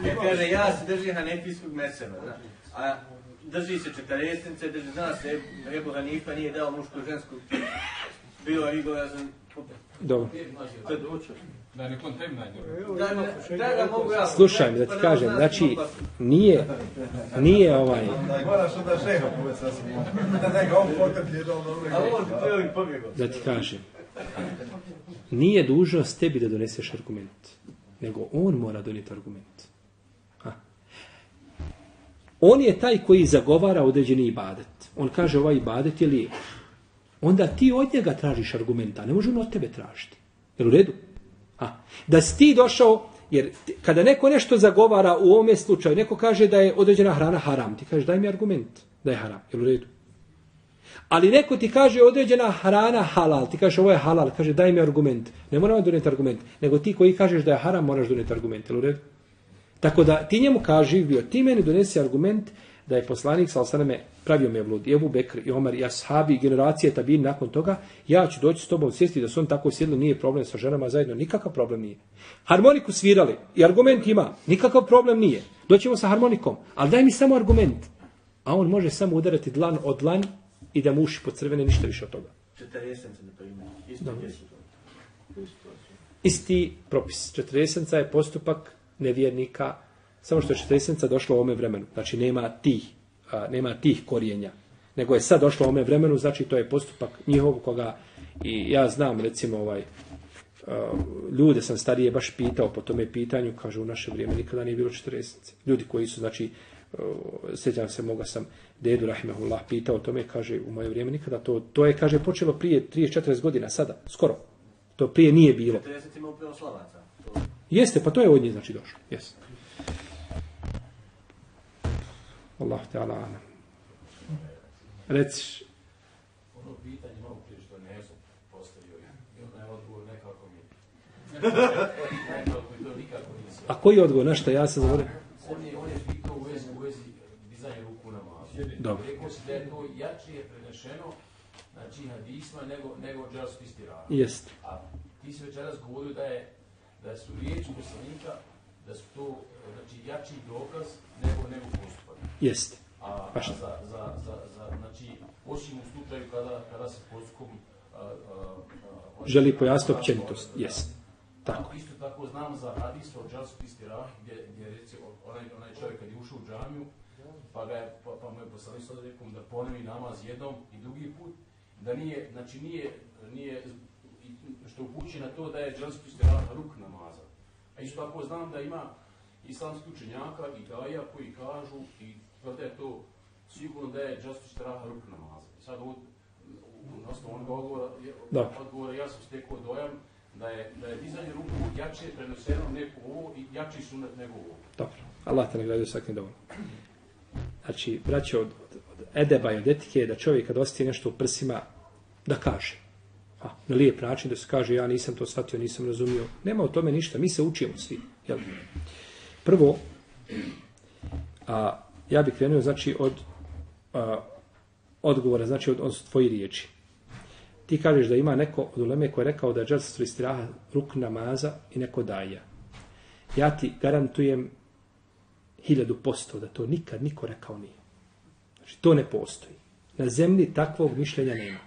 ja kaže, ja se držim hanefijskog meseva. Da. A drži se četaresnice, drži, zna se, Ebu Hanifa nije dao mušku žensku. Bilo je Igor, ja sam... Dobro. Da ne kontemnaj. Da, da, da, da mogu ja... Slušaj mi da ti kažem, znači nije, nije ovaj, Moraš onda šeha povesti sa. Da ga on potrpi jednom dobro. Da ti kažem, nije dužnost tebi da doneseš argument, nego on mora donijeti argument. Ha. On je taj koji zagovara određeni ibadet. On kaže ovaj ibadet je lijep. Onda ti od njega tražiš argumenta, ne može on od tebe tražiti. Jer u redu? Ha. Da si ti došao, jer kada neko nešto zagovara u ovome slučaju, neko kaže da je određena hrana haram, ti kažeš daj mi argument da je haram. jel u redu? Ali neko ti kaže određena hrana halal, ti kažeš ovo je halal, kaže daj mi argument. Ne moramo doneti argument, nego ti koji kažeš da je haram moraš doneti argument, jel u redu? Tako da ti njemu kaži bio, ti meni donesi argument da je poslanik sa osaname pravio mevlud, i Ebu Bekr, i Omar, i Ashabi, i generacije tabin nakon toga, ja ću doći s tobom sjesti da su on tako sjedli, nije problem sa ženama zajedno, nikakav problem nije. Harmoniku svirali, i argument ima, nikakav problem nije. Doćemo sa harmonikom, ali daj mi samo argument. A on može samo udarati dlan od dlan i da mu uši po crvene, ništa više od toga. Četaresnice, na primjer. Isto to. Isti propis. Četrdesenca je postupak nevjernika, samo što je četrdesenca došla u ome vremenu. Znači nema tih, a, nema tih korijenja. Nego je sad došlo u ome vremenu, znači to je postupak njihov koga i ja znam recimo ovaj a, ljude sam starije baš pitao po tome pitanju, kažu u naše vrijeme nikada nije bilo četrdesenci. Ljudi koji su znači sjećam se moga sam dedu rahimehullah pitao o tome, kaže u moje vrijeme nikada to, to je kaže počelo prije 30-40 godina sada, skoro. To prije nije bilo. 40 ima upravo Slavaca. Jeste, pa to je od nje znači došlo. Jeste. Allah te ala alam. Reciš, Ono pitanje malo prije što ne znam postavio je. I onda je odgovor nekako mi. nekako mi to nikako a koji je odgovor na šta ja se zaboravim? On je, on je pitao u vezi, u vezi dizanja ruku na mazu. Dobro. Rekao si da je to jačije prenešeno, znači hadisma, nego, nego džarski stirana. Jeste. A ti si večeras govorio da je da su riječi poslanika, da su to znači, jači dokaz nego, nego postupak. Jeste. A, a Baš. za, za, za, za, znači, osim u slučaju kada, kada se postupkom a, a, a, Želi pojasniti općenitost. Jeste. Tako. Isto tako znam za hadis o džasu istirah, gdje, gdje recimo onaj, onaj čovjek kad je ušao u džamiju, pa, ga je, pa, pa mu je poslanik sad rekao da ponovi namaz jednom i drugi put, da nije, znači nije, nije što upući na to da je džasu istirah ruk namaza. A isto tako znam da ima islamski učenjaka i daja koji kažu i tvrde to sigurno da je džasu istirah ruk namaza. I sad ovdje, na osnovu onoga odgovora, Da. odgovora ja sam stekao dojam da je, da je dizanje ruku jače preneseno neko ovo i jači sunet nego ovo. Dobro. Allah te nagradio sakni dovoljno. Znači, braće, od, od, od edeba i od etike je da čovjek kad osjeti nešto u prsima, da kaže. A, na lijep način da se kaže, ja nisam to shvatio, nisam razumio. Nema u tome ništa, mi se učimo svi. Jel? Prvo, a, ja bih krenuo, znači, od a, odgovora, znači, od, od tvoji riječi. Ti kažeš da ima neko od uleme koji je rekao da je džarstvo istiraha ruk namaza i neko daja. Ja ti garantujem hiljadu posto da to nikad niko rekao nije. Znači, to ne postoji. Na zemlji takvog mišljenja nema.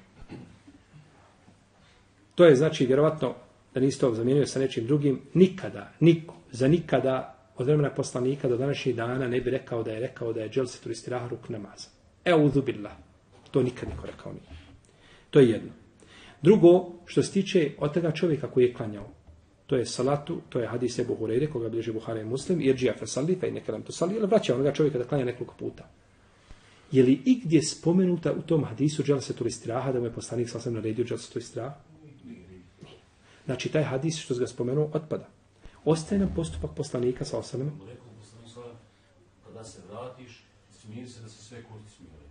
To je znači vjerovatno da niste to zamijenio sa nečim drugim, nikada, niko, za nikada od vremena poslanika do današnjih dana ne bi rekao da je rekao da je dželse turistiraha ruk namaza. Euzu billah. To nikad niko rekao nije. To je jedno. Drugo, što se tiče od toga čovjeka koji je klanjao, to je salatu, to je hadis Ebu Hureyre, koga bliže Buhara i Muslim, jer džija fesali, pa neka nam to sali, ili vraća onoga čovjeka da klanja nekoliko puta. Je li igdje spomenuta u tom hadisu džel se turistiraha, da mu je poslanik sasvim naredio džel se turistiraha? Znači, taj hadis što se ga spomenuo, otpada. Ostaje nam postupak poslanika sa osanem. rekao poslanik sallam, kada se vratiš, smiri se da se sve kurti smire.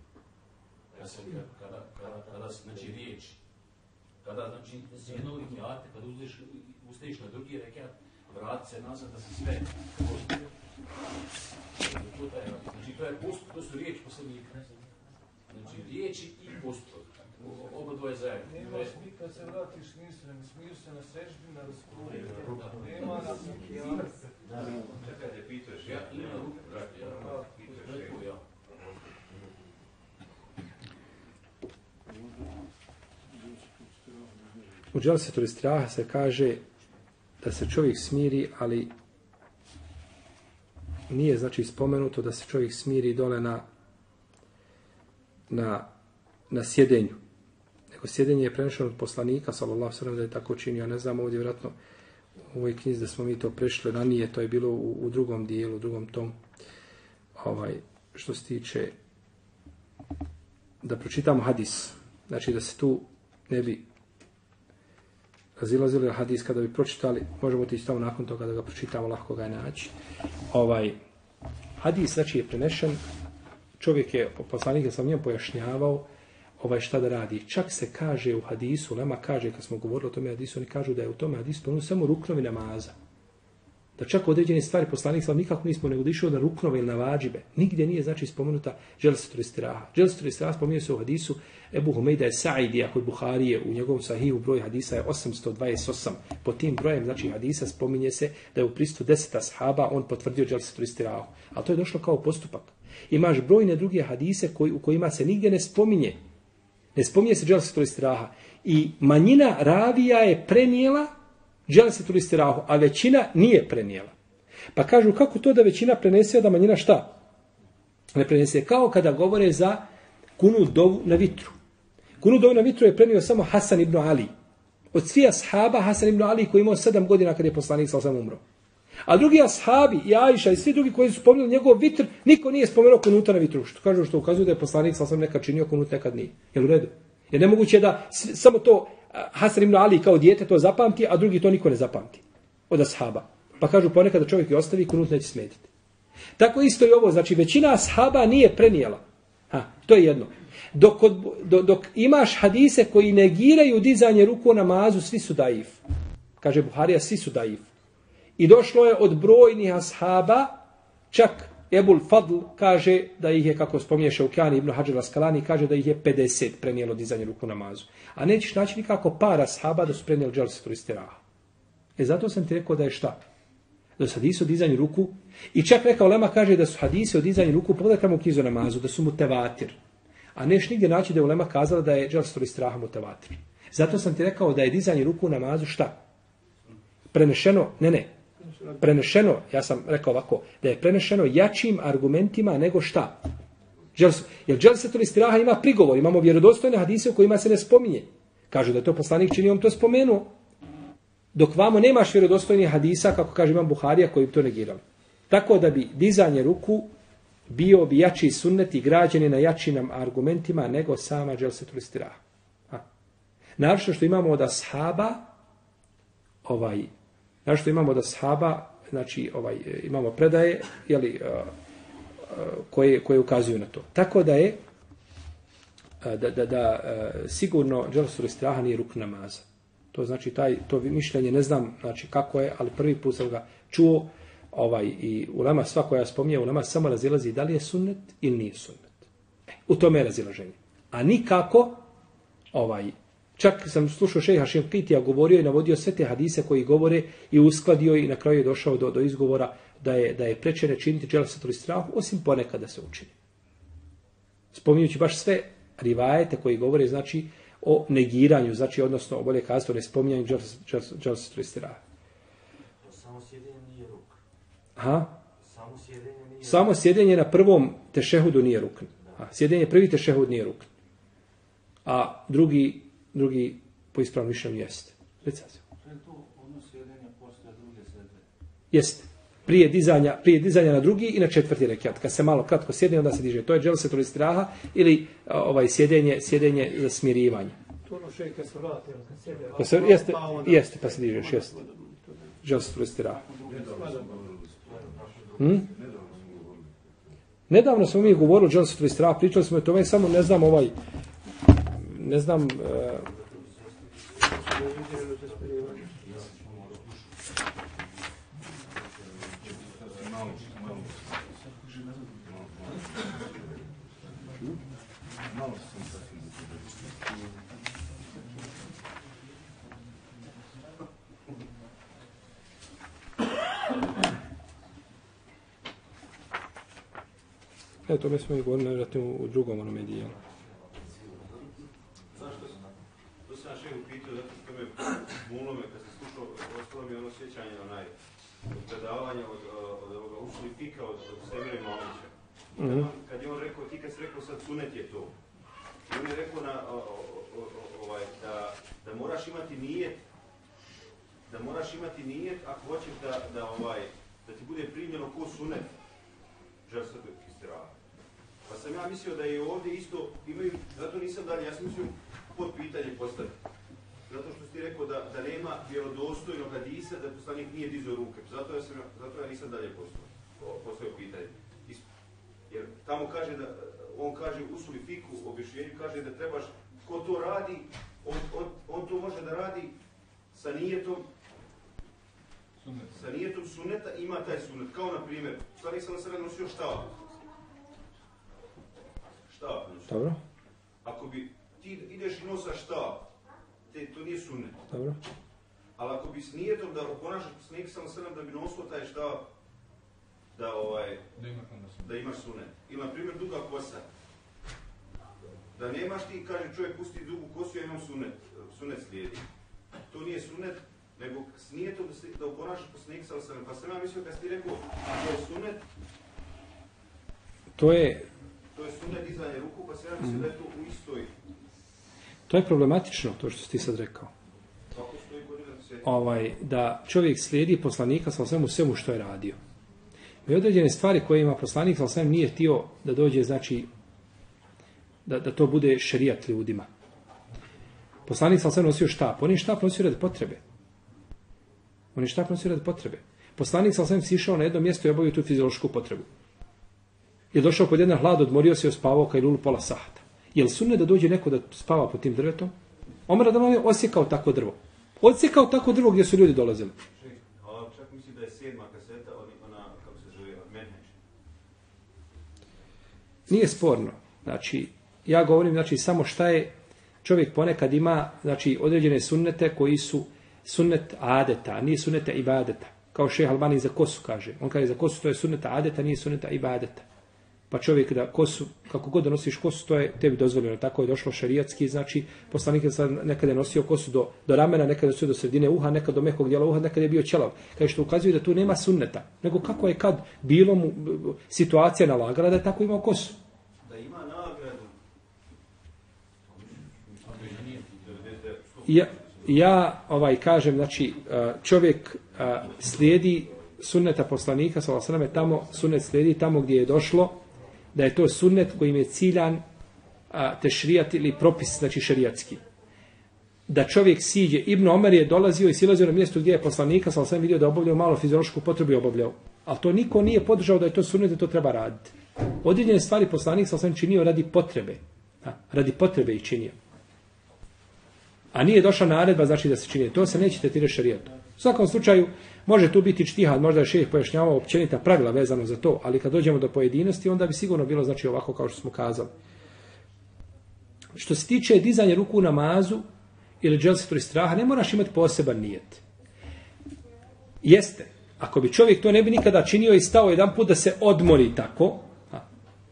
Ja sam kada, kada, kada, se, znači riječ, kada, znači, s jednog rekiata, kada uzeš, ustaješ na drugi rekat, vrati se nazad da se sve kosti. Je, znači, to je postup, to su riječi poslanika. Znači, riječi i postupak. Oba dvoje zajedno. Nema smi kad se vratiš smisli, ne smiju se na sežbi, na raskuru. Nema na Čekaj, te pitaš, Ja? Imam ruku, brate, ja, pitaš, ja. U dželse turistiraha se kaže da se čovjek smiri, ali nije znači spomenuto da se čovjek smiri dole na na, na sjedenju. Nego sjedenje je prenešeno od poslanika, sallallahu sallam, da je tako činio. Ne znam ovdje vjerojatno u ovoj knjizi da smo mi to prešli ranije, to je bilo u, u drugom dijelu, u drugom tom, ovaj, što se tiče da pročitamo hadis. Znači da se tu ne bi razilazili hadis kada bi pročitali, možemo otići tamo nakon toga da ga pročitamo, lahko ga je naći. Ovaj, hadis znači je prenešen, čovjek je, poslanik je sam njemu pojašnjavao ovaj šta da radi. Čak se kaže u hadisu, nama kaže, kad smo govorili o tome hadisu, oni kažu da je u tome hadisu spomenuo samo ruknovi namaza. Da čak određene stvari poslanik sam nikako nismo nego išao na ruknove ili na vađibe. Nigdje nije znači spomenuta dželsetu istiraha. Dželsetu istiraha spominje se u hadisu Ebu Humejda je Sa'idija kod Buharije u njegovom sahihu broj hadisa je 828. Po tim brojem znači hadisa spominje se da je u pristu deseta sahaba on potvrdio dželsetu istirahu. A to je došlo kao postupak. Imaš brojne druge hadise koji, u kojima se nigdje ne spominje. Ne spominje se dželsetu istiraha. I manjina ravija je prenijela dželsetu istirahu, a većina nije prenijela. Pa kažu kako to da većina prenese, a da manjina šta? Ne prenese. Kao kada govore za kunu dovu na vitru. Kunu dovu na vitru je prenio samo Hasan ibn Ali. Od svih ashaba Hasan ibn Ali koji imao sedam godina kada je poslanik sa osam umro. A drugi ashabi i Ajša i svi drugi koji su spomenuli njegov vitr, niko nije spomenuo kunuta na vitru. Što kažu što ukazuje da je poslanik sa sam nekad činio kunut, nekad nije. Jel u redu? Jer nemoguće je da samo to eh, Hasan ibn Ali kao dijete to zapamti, a drugi to niko ne zapamti. Od ashaba. Pa kažu ponekad da čovjek i ostavi kunut neće smetiti. Tako isto i ovo, znači većina ashaba nije prenijela. Ha, to je jedno. Dok, od, do, dok imaš hadise koji negiraju dizanje ruku na namazu, svi su daif. Kaže Buharija, svi su daif. I došlo je od brojnih ashaba, čak Ebul Fadl kaže da ih je, kako spominje Šaukjani ibn Hađar Askalani, kaže da ih je 50 prenijelo dizanje ruku namazu. A nećeš naći nikako par ashaba da su prenijeli dželsetu istiraha. E zato sam ti rekao da je šta? Da su hadisi o dizanju ruku. I čak neka Lema kaže da su hadisi o dizanju ruku, pogledaj tamo u knjizu namazu, da su mu tevatir. A neš nigdje naći da je olema kazala da je dželsetu istiraha mu tevatir. Zato sam ti rekao da je dizanje ruku namazu šta? Prenešeno, ne ne, prenešeno, ja sam rekao ovako, da je prenešeno jačim argumentima nego šta? Dželsu. jer dželsetul istiraha ima prigovor, imamo vjerodostojne hadise u kojima se ne spominje. Kažu da to poslanik čini, on to spomenuo. Dok vamo nemaš vjerodostojnih hadisa, kako kaže imam Buharija, koji bi to negirali. Tako da bi dizanje ruku bio bi jači sunnet i građeni na jačim argumentima nego sama dželsetul istiraha. Naravno što imamo od ashaba, ovaj, Znači što imamo da sahaba, znači ovaj, imamo predaje, jeli, eh, eh, koje, koje ukazuju na to. Tako da je, eh, da, da, da sigurno dželsul istraha nije ruk namaza. To znači taj to mišljenje ne znam znači kako je, ali prvi put sam ga čuo ovaj i ulema sva koja spominje ulema samo razilazi da li je sunnet ili nije sunnet. E, u tome je razilaženje. A nikako ovaj čak sam slušao šejha Šimkitija govorio i navodio sve te hadise koji govore i uskladio i na kraju je došao do, do izgovora da je da je prečene činiti dželsatul strah osim ponekad da se učini. Spominjući baš sve rivajete koji govore znači o negiranju, znači odnosno bolje kazati o nespominjanju dželsatul strah. Samo sjedenje nije ruk. Aha. Samo sjedenje nije Samo sjedenje na prvom tešehudu nije rukn. A sjedenje prvi tešehud nije rukn. A drugi, drugi po ispravnom mišljenju jeste. Recite. To je to sjedenje posle druge. Jeste. Prije dizanja, prije dizanja na drugi i na četvrti rekiat. Kad se malo kratko sjedne, onda se diže. To je dželsetul istiraha ili a, ovaj sjedenje, sjedenje za smirivanje. To ono šej kad se vrati, ono kad sjede. Pa se, jeste, jeste, pa se dižeš, jeste. Dželsetul istiraha. Hm? Nedavno smo mi govorili o dželsetul istiraha, pričali smo o tome, samo ne znam ovaj, ne znam, e, E, to mi smo i govorili, vjerojatno, u drugom onome dijelu. Zašto? To sam še upitao, zato što me bulno me, kad sam slušao, ostalo mi je ono sjećanje, onaj, od predavanja od, od ovoga ušli pika od, od Semire Malića. Mhm. on, kad je on rekao, ti kad si rekao sad sunet je to. I on je rekao na, o, o, o, ovaj, da, da moraš imati nijet, da moraš imati nijet ako hoćeš da, da, ovaj, da ti bude primljeno ko sunet žrstve istiraha. Pa sam ja mislio da je ovdje isto, imaju, zato nisam dalje, ja sam mislio pod pitanje postaviti. Zato što si rekao da, da nema vjerodostojnog hadisa da poslanik nije dizao ruke. Zato ja, sam, zato ja nisam dalje postavio, postavio pitanje. Is- Jer tamo kaže da, on kaže u suli fiku, u objašnjenju kaže da trebaš, ko to radi, on, on, on to može da radi sa nijetom sa nijetom suneta ima taj sunet. Kao na primjer, stvari sam na sebe nosio. Štab nosio. Dobro, Ako bi ti ideš i nosaš štab, te, to nije sunet. dobro. Ali ako bi s nijetom da ponašaš poslanik sam na sebe da bi nosio taj štab, da ovaj, Da imaš da imaš sunet. Ili na primjer duga kosa. Da nemaš ti, kaže čovjek pusti dugu kosu, ja imam sunet, sunet slijedi. To nije sunet, nego s nijetom da, se, da oponašaš poslanik sa osam. Pa sam ja mislio kad si ti rekao, to je sunet, To je, to je sunet dizanje ruku, pa sam ja mislio da je to u istoj to je problematično, to što si ti sad rekao. Da se... ovaj, da čovjek slijedi poslanika sa svemu svemu što je radio. I određene stvari koje ima poslanik sa osvem nije htio da dođe, znači, da, da to bude šerijat ljudima. Poslanik sa osvem nosio štap. On je štap nosio radi potrebe. On je štap nosio radi potrebe. Poslanik sa osvem sišao na jedno mjesto i obavio tu fiziološku potrebu. Je došao kod jedna hlad, odmorio se i ospavao kaj lulu pola sahata. Je li sunne da dođe neko da spava pod tim drvetom? Omer da je osjekao tako drvo. Odsjekao tako drvo gdje su ljudi dolazili. Čak misli da je sedma kaseta, ona, kako se zove, Menheđ. Nije sporno. Znači, ja govorim znači samo šta je čovjek ponekad ima znači određene sunnete koji su sunnet adeta, a nije sunnete ibadeta. Kao šeha Albani za kosu kaže. On kaže za kosu to je sunneta adeta, nije sunneta ibadeta. Pa čovjek da kosu, kako god da nosiš kosu, to je tebi dozvoljeno. Tako je došlo šarijatski, znači poslanik je nekada je nosio kosu do, do ramena, nekada nosio do sredine uha, nekada do mehkog dijela uha, nekada je bio ćelav. Kaže što ukazuje da tu nema sunneta. Nego kako je kad bilo mu situacija nalagala da je tako imao kosu. Da ima nagradu. ja, ja ovaj kažem, znači a, čovjek a, slijedi sunneta poslanika sallallahu alejhi ve tamo sunnet slijedi tamo gdje je došlo da je to sunnet kojim je ciljan a, tešrijat ili propis znači šerijatski. da čovjek siđe. Ibn Omer je dolazio i silazio na mjesto gdje je poslanika, sam sam vidio da obavljao malo fiziološku potrebu i obavljao. Ali to niko nije podržao da je to sunnet da to treba raditi. Određene stvari poslanik sam sam činio radi potrebe. A, radi potrebe i činio. A nije došla naredba znači da se čini. To se neće tretirati šarijatom. U svakom slučaju, može tu biti čtihad, možda je šeh pojašnjavao općenita pravila vezano za to, ali kad dođemo do pojedinosti, onda bi sigurno bilo znači ovako kao što smo kazali. Što se tiče dizanja ruku u namazu ili dželsetu straha, ne moraš imati poseban nijet. Jeste, ako bi čovjek to ne bi nikada činio i stao jedan put da se odmori tako,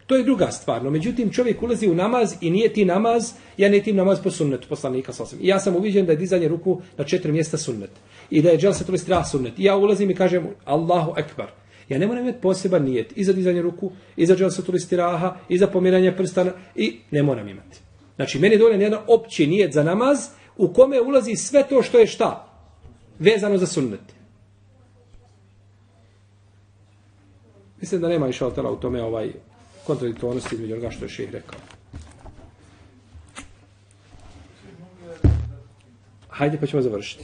to je druga stvar. No, međutim, čovjek ulazi u namaz i nije ti namaz, ja ne tim namaz po sunnetu poslanika sasvim. I ja sam uviđen da je dizanje ruku na četiri mjesta sunnet. I da je dželsetul straha sunnet. I ja ulazim i kažem Allahu ekbar. Ja ne moram imati poseban nijet i za dizanje ruku, i za dželsetul istiraha, i za pomiranje prstana, i ne moram imati. Znači, meni je dovoljen jedan opći nijet za namaz, u kome ulazi sve to što je šta? Vezano za sunnet. Mislim da nema išao tela u tome ovaj kontradiktornosti između onoga što je ših rekao. Hajde pa ćemo završiti.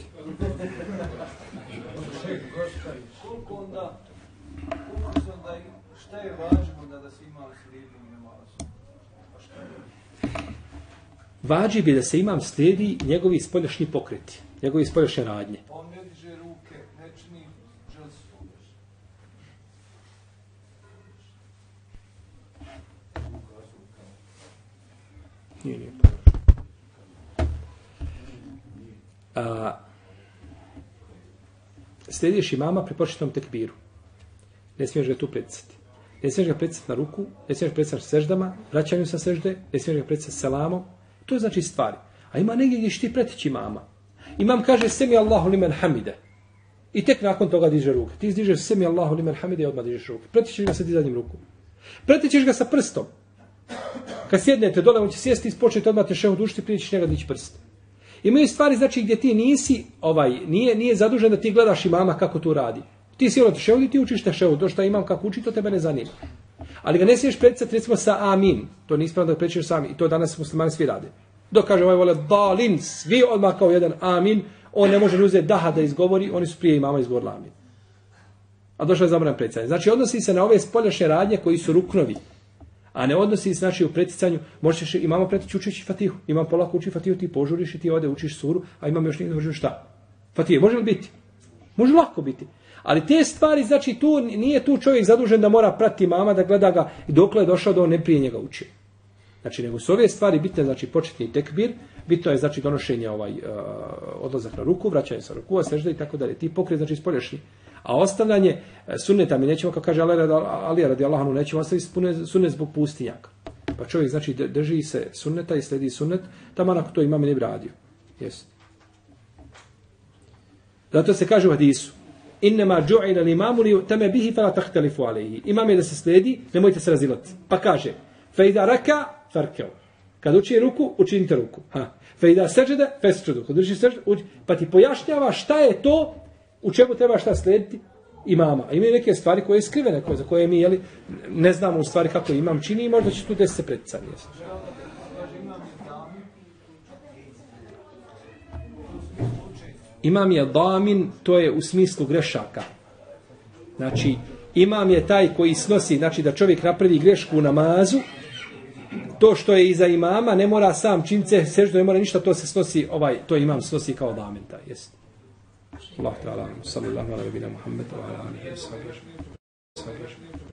Koliko onda, koliko onda, šta je važno da, da se ima slijedni namazu? Pa šta je? Vađib je da se imam slijedi njegovi spoljašnji pokreti, njegovi spoljašnje radnje. On ne diže ruke, ne čini dželsu. Nije, nije. A, slijediš imama pri početnom tekbiru. Ne smiješ ga tu predsjeti. Ne smiješ ga predsjeti na ruku, ne smiješ ga predsjeti sa seždama, vraćanju sa sežde, ne smiješ ga predsjeti selamom. To je znači stvari. A ima negdje gdje ti pretići imama. Imam kaže semi Allahu limen hamide. I tek nakon toga diže ruke. Ti dižeš semi Allahu limen hamide i odmah dižeš ruke. Pretićeš ga sa dizanjem ruku. Pretićeš ga sa prstom. Kad sjednete dole, on će sjesti i početi odmah te šehu dušiti, prije ćeš njega dići prst. Imaju stvari znači gdje ti nisi, ovaj, nije, nije zadužen da ti gledaš imama kako to radi. Ti si ono šehu i ti učiš te. To što imam kako uči, to tebe ne zanima. Ali ga ne smiješ predsjeti recimo sa amin. To nije ispravno da prećeš sami. I to danas muslimani svi rade. Dok kaže ovaj vole dalin, svi odmah kao jedan amin, on ne može ni uzeti daha da izgovori, oni su prije imama izgovorili amin. A došlo je zabran predsjedanje. Znači odnosi se na ove spoljašnje radnje koji su ruknovi. A ne odnosi se znači u preticanju, možeš imamo pretići učeći Fatihu. Imam polako uči Fatihu, ti požuriš i ti ode učiš suru, a imam još nije šta? Fatihe, može li biti? Može lako biti. Ali te stvari, znači tu nije tu čovjek zadužen da mora prati mama, da gleda ga i dokle je došao da on ne prije njega uči. Znači, nego su ove stvari bitne, znači početni tekbir, bitno je znači donošenje ovaj uh, odlazak na ruku, vraćanje sa ruku, sežda i tako dalje. Ti pokret znači spoljašnji. A ostavljanje e, sunneta mi nećemo, kako kaže Ali, radi Allahanu, nećemo ostaviti sunnet zbog pustinjaka. Pa čovjek znači drži se sunneta i sledi sunnet, tamo ako to imam ne bi radio. Yes. Zato se kaže u hadisu, innema džu'ila li imamu li teme bihi fela tahtelifu alayhi. Imam je da se sledi, nemojte se razilati. Pa kaže, fejda raka, farkeo. Kad uči ruku, učinite ruku. Ha. Fejda seđede, fesđedu. Kad uči seđede, uči. pa ti pojašnjava šta je to, u čemu treba šta slediti imama. Imaju neke stvari koje je skrivene, koje, za koje mi jeli, ne znamo u stvari kako imam čini i možda će tu desiti se predstavljati. Imam je damin, to je u smislu grešaka. Znači, imam je taj koji snosi, znači da čovjek napravi grešku u namazu, to što je iza imama, ne mora sam čince, seždo ne mora ništa, to se snosi, ovaj, to imam snosi kao damin, taj, jest. Allah ta'ala, sallallahu alaihi wa sallam, Muhammed, wa ala alihi wa sallam.